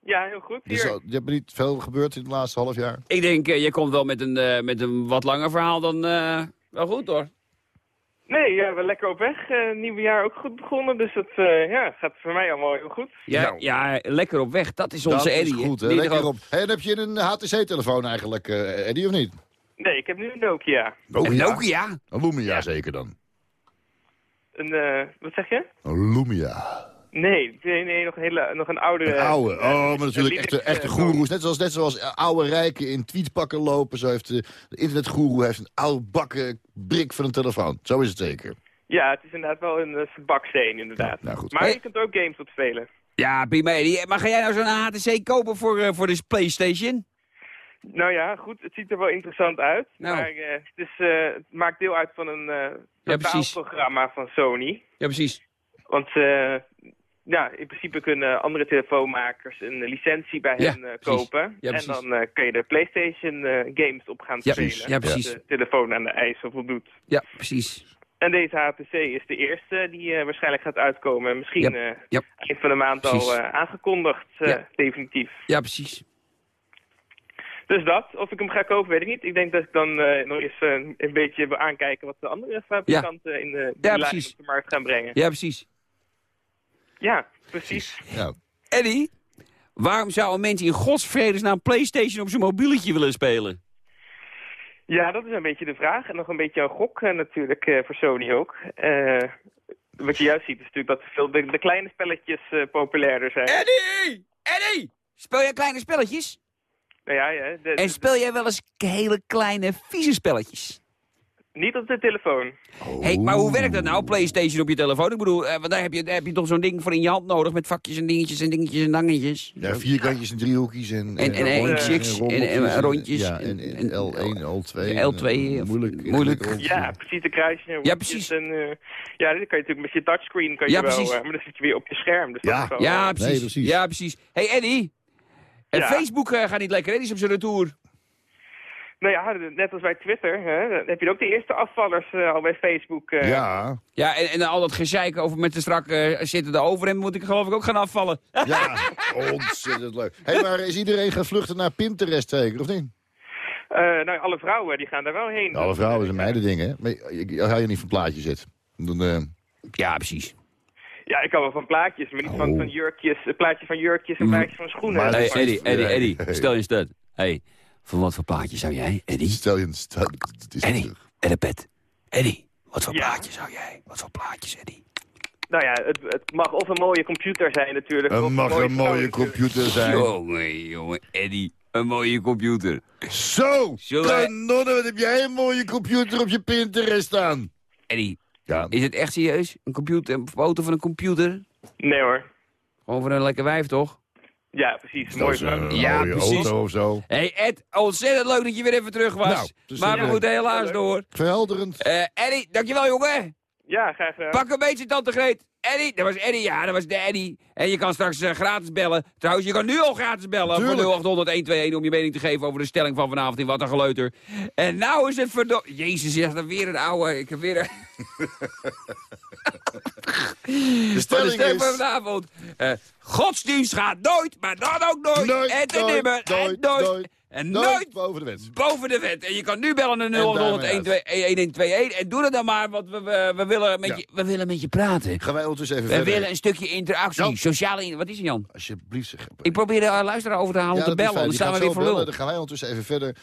Ja, heel goed. Dus, Hier. al- je hebt niet veel gebeurd in het laatste half jaar? Ik denk, eh, je komt wel met een, eh, met een wat langer verhaal dan... eh, wel goed, hoor. Nee, ja, we lekker op weg. Eh nieuwe jaar ook goed begonnen, dus dat eh, ja, gaat voor mij allemaal heel goed. Ja, Nou. ja, lekker op weg. Dat is onze dat Eddie. is goed, hè? Lekker er op. En heb je een HTC-telefoon eigenlijk, eh, Eddie, of niet? Nee, ik heb nu een Nokia. Een Nokia? Een Lumia zeker dan. Een, eh, wat zeg je? Een Lumia. Nee, nee, nee nog, een hele, nog een oudere... Een oude. eh, Oh, maar natuurlijk een echte, echte eh, goeroes. Net zoals, net zoals eh, oude rijken in tweetpakken lopen. Zo heeft de, de internetgoeroe heeft een oude bakken brik van een telefoon. Zo is het zeker. Ja, het is inderdaad wel een uh, baksteen, inderdaad. nou goed. Maar Hey. je kunt ook games op spelen. Ja, prima. Maar ga jij nou zo'n HTC kopen voor, eh, voor de Playstation? Nou ja, goed, het ziet er wel interessant uit. Nou. Maar eh, het, is, eh, het maakt deel uit van een eh Ja, totaalprogramma van Sony. Ja, precies. Want eh, ja, in principe kunnen andere telefoonmakers een licentie bij Ja, hen eh, precies. kopen. Ja, en precies. dan eh, kun je er PlayStation eh, games op gaan Ja, spelen. precies. Ja, precies. Als de telefoon aan de eisen voldoet. Ja, precies. En deze HTC is de eerste die waarschijnlijk gaat uitkomen. Misschien eind van de maand Precies. al aangekondigd, definitief. Ja, precies. Dus dat, of ik hem ga kopen, weet ik niet. Ik denk dat ik dan nog eens een beetje wil aankijken wat de andere fabrikanten in de, Ja, precies. op de markt gaan brengen. Ja, precies. Ja, precies. Ja. Eddie, waarom zou een mens in godsvredesnaam PlayStation op zijn mobieltje willen spelen? Ja, dat is een beetje de vraag. En nog een beetje een gok eh, natuurlijk eh, voor Sony ook. Eh, wat je juist ziet is natuurlijk dat veel de, de kleine spelletjes populairder zijn. Eddie! Eddie! Speel jij kleine spelletjes? Nou ja, ja de- En speel jij wel eens hele kleine vieze spelletjes? Niet op de telefoon. Hey, maar hoe werkt dat nou, PlayStation op je telefoon? Ik bedoel, eh, want daar heb je, daar heb je toch zo'n ding voor in je hand nodig... met vakjes en dingetjes en dingetjes en dangetjes. Ja, vierkantjes en driehoekjes en, En- en rondjes en- en- en rommeltjes rondjes. Ja, en, en L1, L2. L2, en, of- moeilijk. moeilijk. Ja, precies, de kruisjes en Ja, precies. En, eh, ja, dit kan je natuurlijk met je touchscreen kan je Ja, wel, precies. eh, maar dan zit je weer op je scherm. Dus Ja. dat is wel, Ja, eh, precies. Nee, precies. Ja, precies. hey, Eddie. En Ja. Facebook eh, gaat niet lekker, hè? Die is op zijn retour. Nou ja, net als bij Twitter, hè, dan heb je ook de eerste afvallers eh, al bij Facebook. eh. Ja, Ja, en, en al dat gezeik over met de strak eh, zittende overhemd moet ik geloof ik ook gaan afvallen. ja, ontzettend leuk. Hé, maar is iedereen gevlucht naar Pinterest zeker, of niet? Eh, nou, alle vrouwen die gaan daar wel heen. Alle vrouwen zijn meiden dingen, hè? Maar ik ik ga je niet van plaatje zetten. Dan, eh, Ja, precies. Ja, ik kan wel van plaatjes, maar niet van, Oh. van jurkjes. Een plaatje van jurkjes en plaatjes van schoenen. Maar- Hey, Eddie, Eddie, stel je stad. Hey, van wat voor plaatje zou jij, Eddie? stel je een stel, het is Eddie, pet. Eddie, wat voor Ja. plaatje zou jij? Wat voor plaatjes, Eddie? Nou ja, het, het mag of een mooie computer zijn natuurlijk. Het mag een mooie computer zijn. Jongen, jongen, Eddie, een mooie computer. Zo, wij- kanonnen, wat heb jij een mooie computer op je Pinterest staan? Eddie, Ja, is het echt serieus? Een computer, een foto van een computer? Nee hoor. Gewoon voor een lekker wijf, toch? Ja, precies. dat Mooi is een vrouw. Ja, mooie precies. auto of zo. hey Ed, ontzettend leuk dat je weer even terug was. Nou, dus maar we moeten helaas door. Verhelderend. Eh Eddie, dankjewel jongen. Ja, graag gedaan. Pak een beetje, tante Greet. Eddie, dat was Eddie, ja, dat was de Eddie. En je kan straks eh, gratis bellen. Trouwens, je kan nu al gratis bellen Tuurlijk. voor 0800 121 om je mening te geven over de stelling van vanavond in Wat een Geleuter. En nou is het verdo... Jezus, je hebt er weer een oude... Ik heb weer een... De de stelling van is... vanavond. Eh, godsdienst gaat nooit, maar dan ook nooit. Nooit, en te nooit, nimmer, en nooit, nooit. nooit, en Nooit boven de wet. boven de wet. En je kan nu bellen naar daarmee 0800 1121 en doe dat dan maar, want we, we, we willen, met Ja. je, we willen met je praten. Gaan wij ondertussen even We verder. willen een stukje interactie, sociale... in- Wat is er, Jan? Alsjeblieft zeg. Ik probeer de uh, luisteraar over te halen om te bellen, fijn. Die staan we weer voor lul. bellen. Dan gaan wij ondertussen even verder.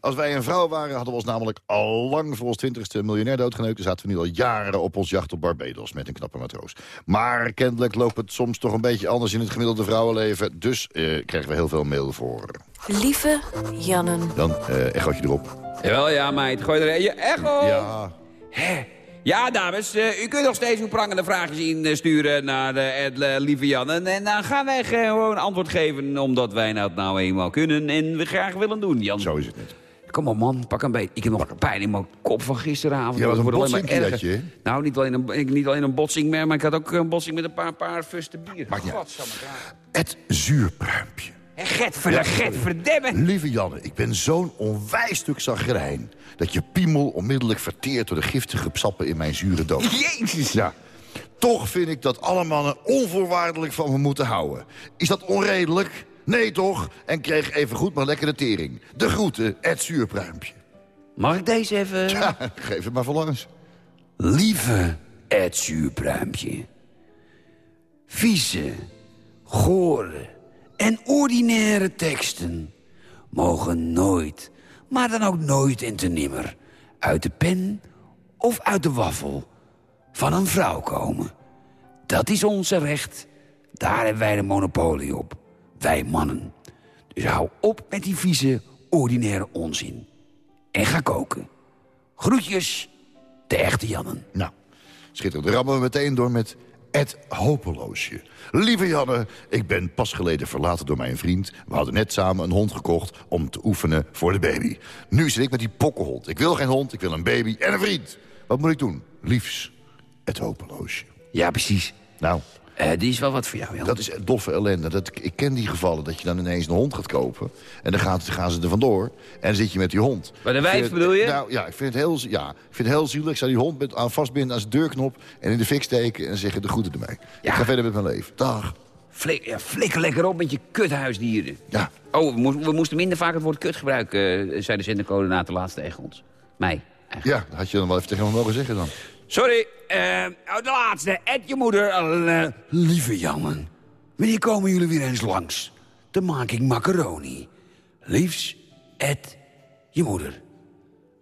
Als wij een vrouw waren, hadden we ons namelijk al lang voor ons twintigste miljonair doodgeneukt. Dan zaten we nu al jaren op ons jacht op Barbados met een knappe matroos. Maar kennelijk loopt het soms toch een beetje anders in het gemiddelde vrouwenleven. Dus eh, krijgen we heel veel mail voor. Lieve Jannen. Dan eh echootje erop. Jawel, ja meid, gooi er je echo. Ja, Hè? Ja, dames, eh, u kunt nog steeds uw prangende vraagjes insturen naar de Ed, eh, lieve Jan. En, en dan gaan wij gewoon antwoord geven, omdat wij dat nou eenmaal kunnen en we graag willen doen, Jan. zo is het niet. Kom op man, pak een beetje. Ik heb nog pijn in mijn kop van gisteravond. Ja, Het een maar botsing erger. Nou, niet alleen, een, ik- niet alleen een botsing meer, maar ik had ook een botsing met een paar, paar fusten bier. Godsamme kraag. Het zuurpruimpje. Hé, Get, ver, get verdemmen. Lieve Janne, ik ben zo'n onwijs stuk zagrijn... dat je piemel onmiddellijk verteert door de giftige sappen in mijn zure dood. Jezus. Ja, toch vind ik dat alle mannen onvoorwaardelijk van me moeten houden. Is dat onredelijk? Nee toch? En kreeg even goed maar lekker de tering. De groeten, het zuurpruimpje. Mag ik deze even... Ja, geef het maar voor langs. Lieve Ed Zuurpruimpje. Vieze, gore en ordinaire teksten mogen nooit, maar dan ook nooit en te nimmer... uit de pen of uit de waffel van een vrouw komen. Dat is onze recht. Daar hebben wij de monopolie op. Wij mannen. Dus hou op met die vieze, ordinaire onzin. En ga koken. Groetjes, de echte Jannen. Nou, schitterend. Dan rammen we meteen door met het hopeloosje. Lieve Janne, ik ben pas geleden verlaten door mijn vriend. We hadden net samen een hond gekocht om te oefenen voor de baby. Nu zit ik met die pokkenhond. Ik wil geen hond, ik wil een baby en een vriend. Wat moet ik doen? Liefs, het hopeloosje. Ja, precies. Nou, Eh, die is wel wat voor jou, Jan. dat is doffe ellende. Dat, ik ken die gevallen dat je dan ineens een hond gaat kopen... en dan gaan, gaan ze er vandoor en dan zit je met die hond. Bij de wijf bedoel je? Nou ja, ik vind het heel, ja, ik vind het heel zielig. Ik zou die hond met, aan vastbinden aan zijn deurknop... en in de fik steken en zeggen de groeten ermee. Ik ga verder met mijn leven. Dag. Flik, ja, flikker lekker op met je kuthuisdieren. Ja. Oh, we, moesten- we moesten minder vaak het woord kut gebruiken, eh, zei de zendercoördinator laatst tegen ons. Mij. Ja, dat had je dan wel even tegen me mogen zeggen dan. Sorry, eh, oh, de laatste. Ed je moeder. eh, Lieve Jannen, wanneer komen jullie weer eens langs? Dan maak ik macaroni. Liefs, Ed, je moeder.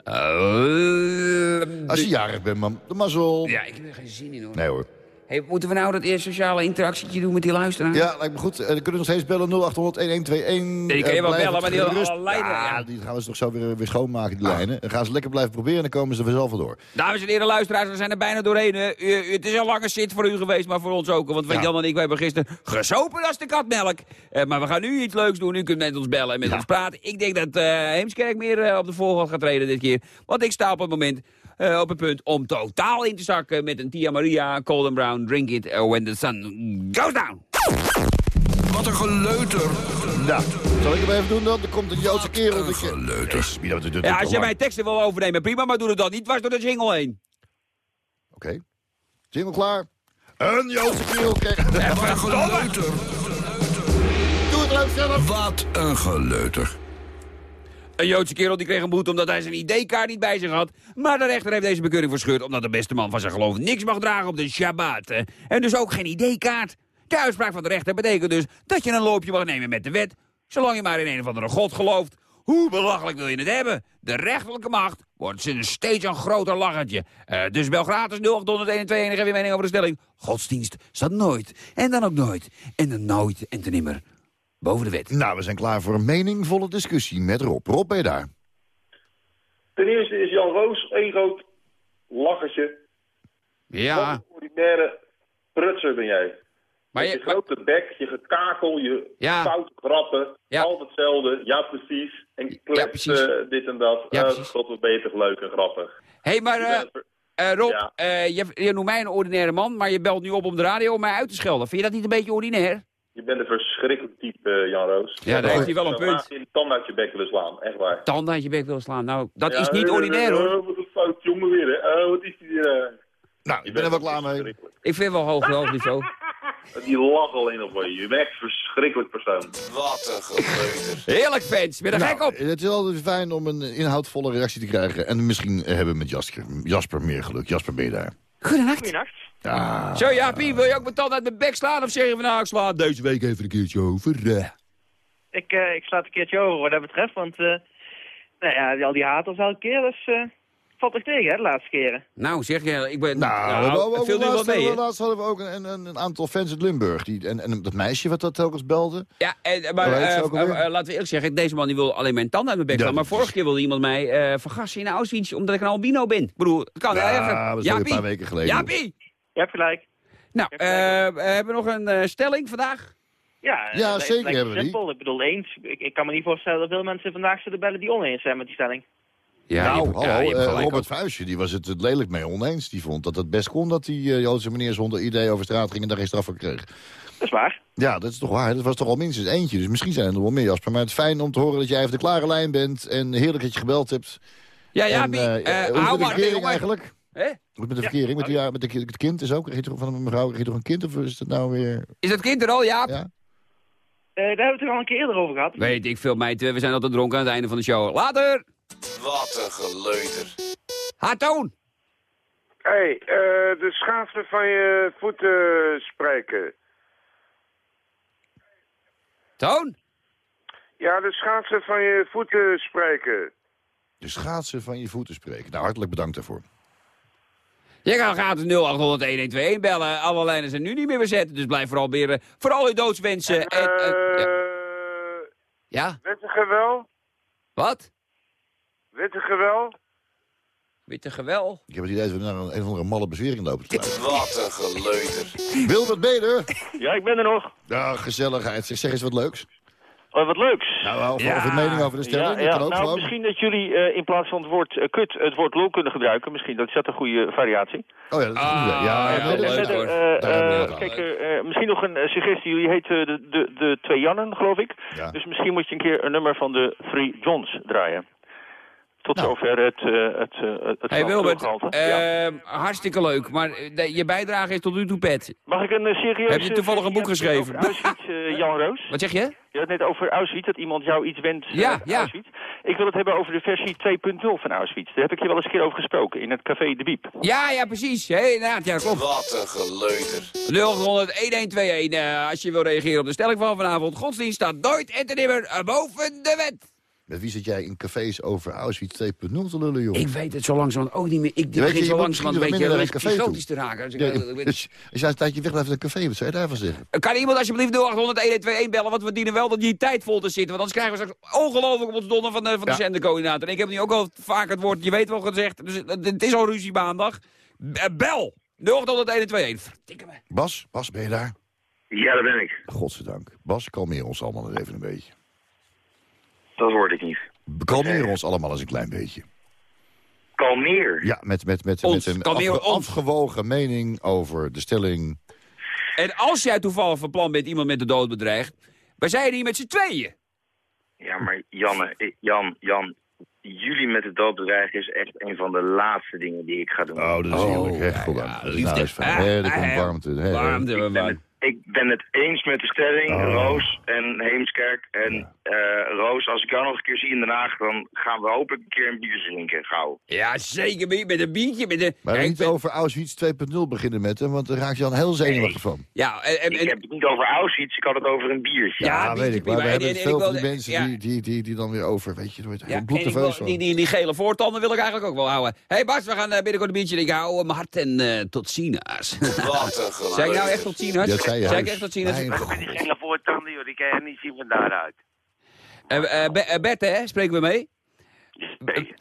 eh, Als je jarig bent, man. De mazzel. Ja, ik heb er geen zin in hoor. Nee hoor. Hey, moeten we nou dat eerste sociale interactietje doen met die luisteraar? Ja, lijkt me goed. Eh, dan kunnen we nog steeds bellen 0800 1121. Die kan je wel bellen, maar die alle lijnen, Ja, die gaan we toch zo weer, weer schoonmaken, die Ah. lijnen. Dan gaan ze lekker blijven proberen en dan komen ze er vanzelf wel door. Dames en heren luisteraars, we zijn er bijna doorheen. hè. U, u- het is een lange zit voor u geweest, maar voor ons ook. Want Ja. Jan en ik wij hebben gisteren gesopen als de katmelk. Eh, maar we gaan nu iets leuks doen. U kunt met ons bellen en met Ja. ons praten. Ik denk dat eh Heemskerk meer op de voorgrond gaat treden dit keer. Want ik sta op het moment eh, op het punt om totaal in te zakken met een Tia Maria, Cold and Brown, Drink It eh, When the Sun Goes Down. Wat een geleuter. Nou, zal ik hem even doen dan? Er komt een Joodse kerel. Een geleuter. Wat doet dit Ja, als je mijn teksten wil overnemen, prima, maar doe het dan niet dwars door de jingle heen. Oké. Jingle klaar. Een Joodse kerel. Wat een geleuter. Doe het leuk zelf. Wat een geleuter. Een Joodse kerel die kreeg een boete omdat hij zijn ID-kaart niet bij zich had. Maar de rechter heeft deze bekeuring verscheurd omdat de beste man van zijn geloof niks mag dragen op de Shabbat. En dus ook geen ID-kaart. De uitspraak van de rechter betekent dus dat je een loopje mag nemen met de wet. Zolang je maar in een of andere god gelooft. Hoe belachelijk wil je het hebben? De rechterlijke macht wordt sinds steeds een groter lachertje. Eh, dus bel gratis 0800 en geef je mening over de stelling. Godsdienst staat nooit. En dan ook nooit. En dan nooit en ten nimmer. Boven de wet. Nou, we zijn klaar voor een meningvolle discussie met Rob. Rob, ben je daar? Ten eerste is Jan Roos één groot lachertje. Ja. Wat een ordinaire prutser ben jij. Maar je- je grote bek, je gekakel, je Ja. foute grappen. Ja. Altijd hetzelfde. Ja, precies. En precies. eh, dit en dat. Ja, Eh, precies. God, wat beter, leuk en grappig. Hé, hey, maar eh, eh, Rob, Ja. eh, je, je noemt mij een ordinaire man, maar je belt nu op om de radio om mij uit te schelden. Vind je dat niet een beetje ordinair? Je bent een verschrikkelijk type, eh, Jan Roos. Ja, daar heeft hij wel een Ik zou punt. de tand uit je bek willen slaan, echt waar. Tanden uit je bek wil slaan. Nou, dat Ja, is niet eh, ordinair hoor. eh, Wat een fout jongen weer, hè. Oh, wat is die... eh, Nou, ik ben er wel klaar mee. Ik vind wel hoog, hoog niveau. Die lacht alleen op je. Je bent echt een verschrikkelijk persoon. Wat een geleuter. Heerlijk fans, ben er gek op. Nou, het is altijd fijn om een inhoudvolle reactie te krijgen. En misschien hebben we met Jasper, Jasper meer geluk. Jasper, ben je daar? Goedenacht. Goedenacht. Ja. Zo Jaapie, wil je ook mijn tand uit mijn bek slaan of zeg je van nou, ik sla deze week even een keertje over? eh? Ik, eh, ik sla het een keertje over wat dat betreft, want eh, nou ja, al die haters elke keer, dus eh, valt toch tegen, hè, de laatste keren. Nou, zeg je, ik ben... Nou, we hebben nou, viel nu wel laatst, mee, laatst hadden we ook een, een, een aantal fans uit Limburg. Die, en, en dat meisje wat dat telkens belde. Ja, en, maar eh, alweer? eh, eh, laten we eerlijk zeggen, deze man die wil alleen mijn tanden uit mijn bek slaan. Maar dat vorige keer wilde iemand mij eh vergassen in Auschwitz omdat ik een albino ben. Ik bedoel, het kan Ja, dat is een paar weken geleden. Jaapie! Je hebt gelijk. Nou, eh, we hebben nog een eh, stelling vandaag. Ja, Ja, zeker hebben we die. Ik bedoel, eens. Ik, ik kan me niet voorstellen dat veel mensen vandaag zullen bellen die oneens zijn met die stelling. Ja, nou, hebt- hallo, ja, hebt eh, Robert ook. Vuijsje, die was het, het lelijk mee oneens. Die vond dat het best kon dat die eh, Joodse meneer zonder idee over straat ging en daar geen straf voor kreeg. Dat is waar. Ja, dat is toch waar. Dat was toch al minstens eentje. Dus misschien zijn er nog wel meer, Jasper. Maar het is fijn om te horen dat jij even de klare lijn bent. En heerlijk dat je gebeld hebt. Ja, En, Jaapie, eh, eh, hoe is de verkering eigenlijk? Hè? Hoe met de Ja, verkering? Met, die, ja, met de, het kind is ook? Krijg je toch van een mevrouw krijg je toch een kind? Of is het nou weer... Is dat kind er al, Jaap? Ja? Eh, daar hebben we het toch al een keer eerder over gehad. Weet ik veel, meid. We zijn altijd dronken aan het einde van de show. Later! Wat een geleuter. Ha, Toon! hey, eh, de schaatsen van je voeten spreken. Toon? Ja, de schaatsen van je voeten spreken. De schaatsen van je voeten spreken. Nou, hartelijk bedankt daarvoor. Je kan gratis 0800 1121 bellen. Alle lijnen zijn nu niet meer bezet. Dus blijf vooral beren. Vooral je doodswensen. En, en- ja. ja? Wettige wel? Wat? Wettige wel? Witte gewel? Ik heb het idee dat we naar een, een of andere malle bezwering lopen. Wat een geleuter. Wilbert Beder. Ja, ik ben er nog. Ja, gezelligheid. Zeg, zeg eens wat leuks. Oh, wat leuks. Nou, of, of een mening over de stelling. Ja, dat ja. kan ook nou, gewoon. misschien dat jullie eh, in plaats van het woord eh, kut het woord lul kunnen gebruiken. Misschien dat is dat een goede variatie. Oh ja, dat is een goed idee. Ja, ja, leuk, verder, hoor. eh, kijk, misschien nog een suggestie. Jullie heten de, de, de twee Jannen, geloof ik. Ja. Dus misschien moet je een keer een nummer van de Three Johns draaien. Tot Nou. zover het, eh het, eh, het Hey Wilbert. Ja. ehm, hartstikke leuk. Maar eh, de- je bijdrage is tot nu toe pet. Mag ik een eh, serieus... Heb je toevallig een boek geschreven? Auschwitz, eh, Jan Roos? Wat zeg je? Je had het net over Auschwitz, dat iemand jou iets wenst Ja, uit ja. Auschwitz. Ik wil het hebben over de versie 2.0 van Auschwitz. Daar heb ik je wel eens een keer over gesproken, in het café De Biep. Ja, ja, precies. Hey, inderdaad, ja, klopt. Wat een geleuter. 0800 1121 eh, als je wil reageren op de stelling van vanavond. Godsdienst staat nooit en te nimmer eh, boven de wet. Met wie zit jij in cafés over Auschwitz 2.0 te lullen, joh? Ik weet het zo langzamerhand ook niet meer. Ik begin zo langzamerhand een beetje psychotisch te raken. Ik- Ja, ik weet- dus als jij een tijdje weglegt uit een café, wat zou je daarvan zeggen? Kan iemand alsjeblieft 0800 1121 bellen? Want we dienen wel dat die tijd vol te zitten. Want anders krijgen we straks ongelooflijk op ons donder van de, van de Ja. zendercoördinator. En ik heb nu ook al vaak het woord, je weet wel gezegd. Dus het, het is al ruzie maandag. Eh, bel! 0800 1121. Vertikke me. Bas, Bas, ben je daar? Ja, daar ben ik. Godzijdank. Bas, kalmeer ons allemaal eens even een beetje. Dat hoorde ik niet. Kalmeer ons allemaal eens een klein beetje. Kalmeer. Ja, met, met, met, Ons, met een kalmeer afge- ons. afgewogen mening over de stelling. En als jij toevallig van plan bent iemand met de dood bedreigt... wij zijn hier met z'n tweeën. Ja, maar Janne, ik- Jan, Jan, jullie met het doodbedreigen is echt een van de laatste dingen die ik ga doen. Oh, dat is heerlijk, hè? Goddank. ja, dat is liefde. nou eens fijn. Ah, er komt ah, warmte. Warmte, ik, ben man. het, ik ben het eens met de stelling, Oh. Roos en Heemskerk. En eh, Roos, als ik jou nog een keer zie in Den Haag, dan gaan we hopelijk een keer een bier drinken, gauw. Ja, zeker. Met met een biertje. Met een... Maar Ja, niet ben- over Auschwitz 2.0 beginnen met hem, want daar raak je dan heel zenuwachtig van. Ja, en, en, Ik heb het niet over Auschwitz, ik had het over een biertje. Ja, Ja, biertje weet ik. Maar we hebben En- het en veel van die mensen ja. die, die, die, die dan weer over, weet je, wordt Ja, van. die, die, die gele voortanden wil ik eigenlijk ook wel houden. Hé hey Bas, we gaan eh, binnenkort een biertje drinken. Hou hem hard en eh, tot ziens. Wat een ik nou echt tot ziens? Dat je ik huis. echt tot ziens? Mijn god. Die gele voortanden, joh, die kan je niet zien van daaruit. Eh, eh, Be- eh, Bert, hè, spreken we mee?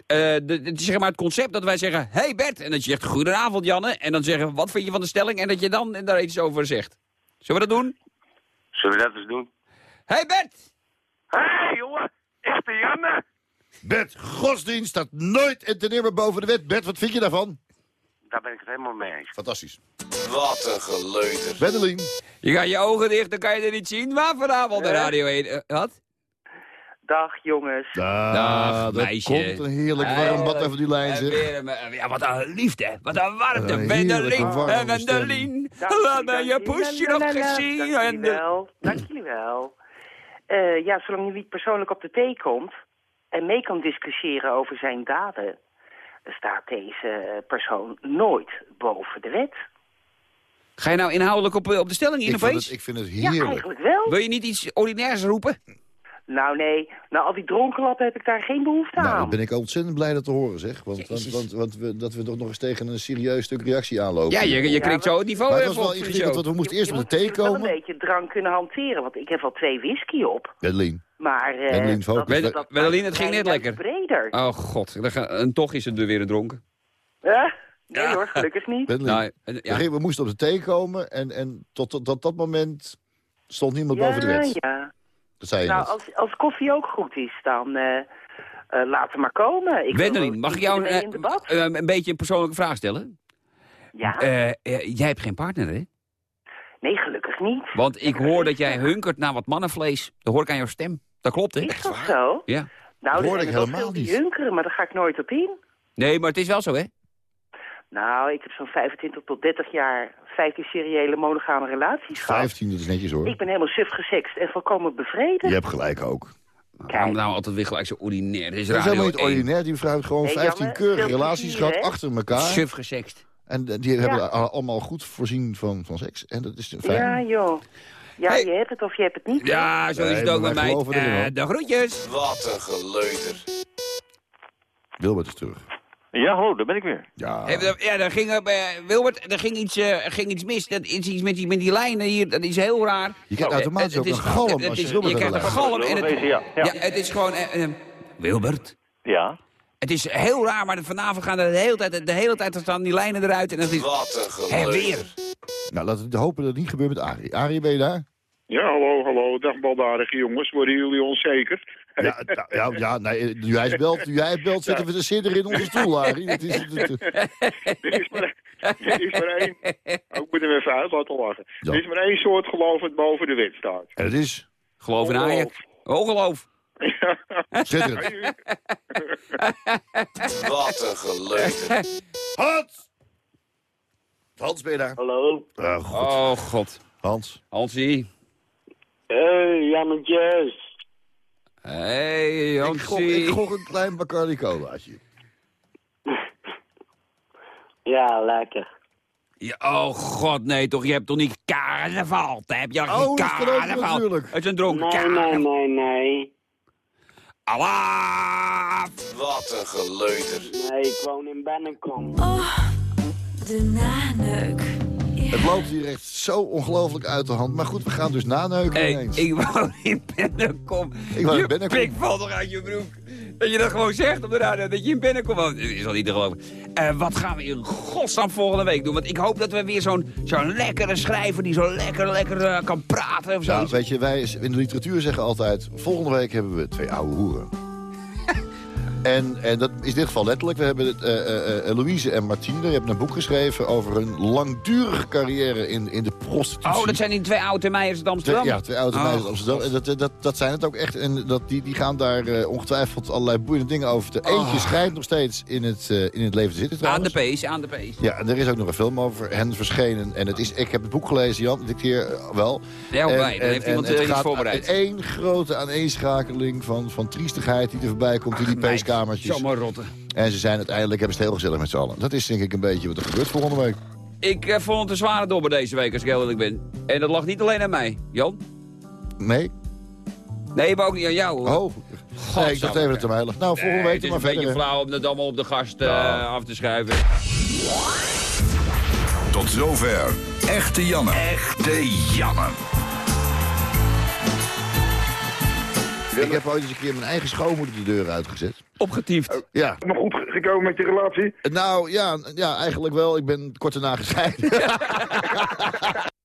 Eh, de, de- zeg maar het concept dat wij zeggen, hey Bert. En dat je zegt, goedenavond Janne. En dan zeggen, wat vind je van de stelling? En dat je dan daar iets over zegt. Zullen we dat doen? Zullen we dat eens doen? Hey Bert! Hey, jongen, echte Janne. Bert, godsdienst staat nooit en ten nimmer boven de wet. Bert, wat vind je daarvan? Daar ben ik het helemaal mee eens. Fantastisch. Wat een geleuter. Wendelin. Je gaat je ogen dicht, dan kan je er niet zien. Maar vanavond bij Radio 1. eh, wat? Dag jongens. Dag, er meisje. komt een heerlijk warm bad over die lijn, En zeg. eh, ja, wat een liefde. Wat een warmte. Wendelin. Wendelin. Laat mij je poesje nog gezien. Dank jullie En wel. Dank jullie wel. Eh, ja, zolang je niet persoonlijk op de thee komt en mee kan discussiëren over zijn daden, staat deze persoon nooit boven de wet. Ga je nou inhoudelijk op, eh, op de stelling in Ik vind, eens? het, ik vind het Ja, heerlijk. eigenlijk wel. Wil je niet iets ordinairs roepen? Nou nee, na al die dronkenlappen heb ik daar geen behoefte nou, aan. dan ben ik ontzettend blij dat te horen, zeg. Want, want, want, want we, dat we toch nog eens tegen een serieus stuk reactie aanlopen. Ja, je, je krijgt zo het niveau Maar even was op wel ingewikkeld, want we moesten Je- eerst je met de thee natuurlijk wel komen. een beetje drank kunnen hanteren, want ik heb al twee whisky op. Wendelin. Maar eh Wendelin, focus. dat, dat het ging net lekker. breder. Oh god, en toch is het er weer dronken. Eh? Nee hoor, gelukkig niet. Nou, eh, ja. We, moesten op de thee komen en, en tot, tot, tot dat moment stond niemand boven de wet. ja. Dat zei je Nou, net. als, als koffie ook goed is, dan eh eh, laat hem maar komen. Ik wil Wendelin, mag ik jou iedereen een, eh, een beetje een persoonlijke vraag stellen? Ja, Eh, eh, jij hebt geen partner, hè? nee, gelukkig niet. Want ik hoor dat jij hunkert naar wat mannenvlees. Dat hoor ik aan jouw stem. Dat klopt, hè? Is dat zo? Ja. Nou, er hoor ik helemaal niet. hunkeren, maar daar ga ik nooit op in. Nee, maar het is wel zo, hè? Nou, ik heb zo'n 25 tot 30 jaar 15 seriële monogame relaties gehad. 15, dat is netjes hoor. Ik ben helemaal suf gesext en volkomen bevreden. Je hebt gelijk ook. Waarom nou altijd weer gelijk zo ordinair? Dit is Dat is helemaal niet 1. ordinair. Die vrouw heeft gewoon Hey, 15 Janne, keurige relaties gehad achter elkaar. Suf gesext. En eh, die hebben al- allemaal goed voorzien van, van seks. En dat is fijn. Ja, joh. Ja, Hey. je hebt het of je hebt het niet. Ja, zo is het ook bij mij. Eh, hoor. de groetjes. Wat een geleuter. Wilbert is terug. Ja, hallo, daar ben ik weer. Ja. Ja, daar ging, eh, bij Wilbert, er ging iets, eh, ging iets mis. Dat is iets met die, met die lijnen hier, dat is heel raar. Je krijgt Eh, automatisch het ook is- een galm het als je is- Wilbert Je krijgt een galm en het, ja. Ja. ja, het is gewoon... eh, Wilbert? Ja. Het is heel raar, maar vanavond gaan er de hele tijd, de hele tijd staan die lijnen eruit. En dat is... Wat een weer. Nou, laten we hopen dat het niet gebeurt met Arie. Arie, ben je daar? Ja, hallo, hallo. Dag baldadige jongens. Worden jullie onzeker? Ja, ja, ja, ja nee, nu jij belt, nu jij belt zetten we de sidder in onze stoel, Arie. Dat is, dat- dat- er is maar, er is maar één... Oh, ik moet hem even uit laten lachen. Ja. Er is maar één soort geloof dat boven de wet staat. en het is... Geloof in Ajax. Oh, geloof. Schitterend. Wat een geleuter. Hans! Hans, ben je daar? Hallo. Ah, God. Oh, god. Hans. Hansie. Hey, Jannetjes. Hey, Ik gok, Hansie. ik gok een klein Bacardi colaatje. Ja, lekker. Ja, oh god, nee toch, je hebt toch niet carnaval? Heb je toch Oh, carnaval? natuurlijk. Het is een dronken Nee, nee, nee, nee. Allah! Wat een geleuter. Nee, ik woon in Bennekom. Oh, de naneuk. Het loopt hier echt zo ongelooflijk uit de hand. Maar goed, we gaan dus naneuken Hey, ineens. ik woon in Bennekom. Ik woon in Bennekom. pik valt toch uit je broek. Dat je dat gewoon zegt op de radio, dat je in Bennekom woont. Dat is al niet te geloven. Eh, wat gaan we in godsnaam volgende week doen? Want ik hoop dat we weer zo'n zo'n lekkere schrijver... die zo lekker, lekker eh, kan praten of zo. Nou, weet je, wij in de literatuur zeggen altijd... volgende week hebben we twee oude hoeren. En, en dat is in dit geval letterlijk. We hebben het, eh, eh, eh, Louise en Martine hebben een boek geschreven... over hun langdurige carrière in, in de prostitutie. oh, dat zijn die twee oude meisjes uit Amsterdam? ja, twee oude Oh, meisjes uit Amsterdam. En dat, dat, dat zijn het ook echt. En dat, die, die gaan daar eh, ongetwijfeld allerlei boeiende dingen over. te Eentje schijnt nog steeds in het, eh, in het leven te zitten Aan de trouwens. pees, aan de pees. Ja, en er is ook nog een film over hen verschenen. En het is, ik heb het boek gelezen, Jan, dit keer eh, wel. Ja, En- blij. Dan en- heeft iemand en het eh, iets voorbereid. één grote aaneenschakeling van, van triestigheid die er voorbij komt in die Meid, maar rotten. En ze zijn uiteindelijk, hebben ze het heel gezellig met z'n allen. Dat is denk ik een beetje wat er gebeurt volgende week. Ik eh, vond het een zware dobber deze week, als ik heel eerlijk ben. En dat lag niet alleen aan mij. Jan? Nee? Nee, maar ook niet aan jou, hoor. Oh, nee, ik dacht even dat het aan mij lag. Nou, volgende Nee, week het dan is maar een beetje verder. flauw om het allemaal op de gast eh, Ja. af te schuiven. Tot zover. Echte Janne. Echte Janne. Ik heb ooit eens een keer mijn eigen schoonmoeder de deur uitgezet. Opgetiefd. Ja. Maar goed gekomen met je relatie? Nou, ja, ja, eigenlijk wel. Ik ben kort daarna gescheiden.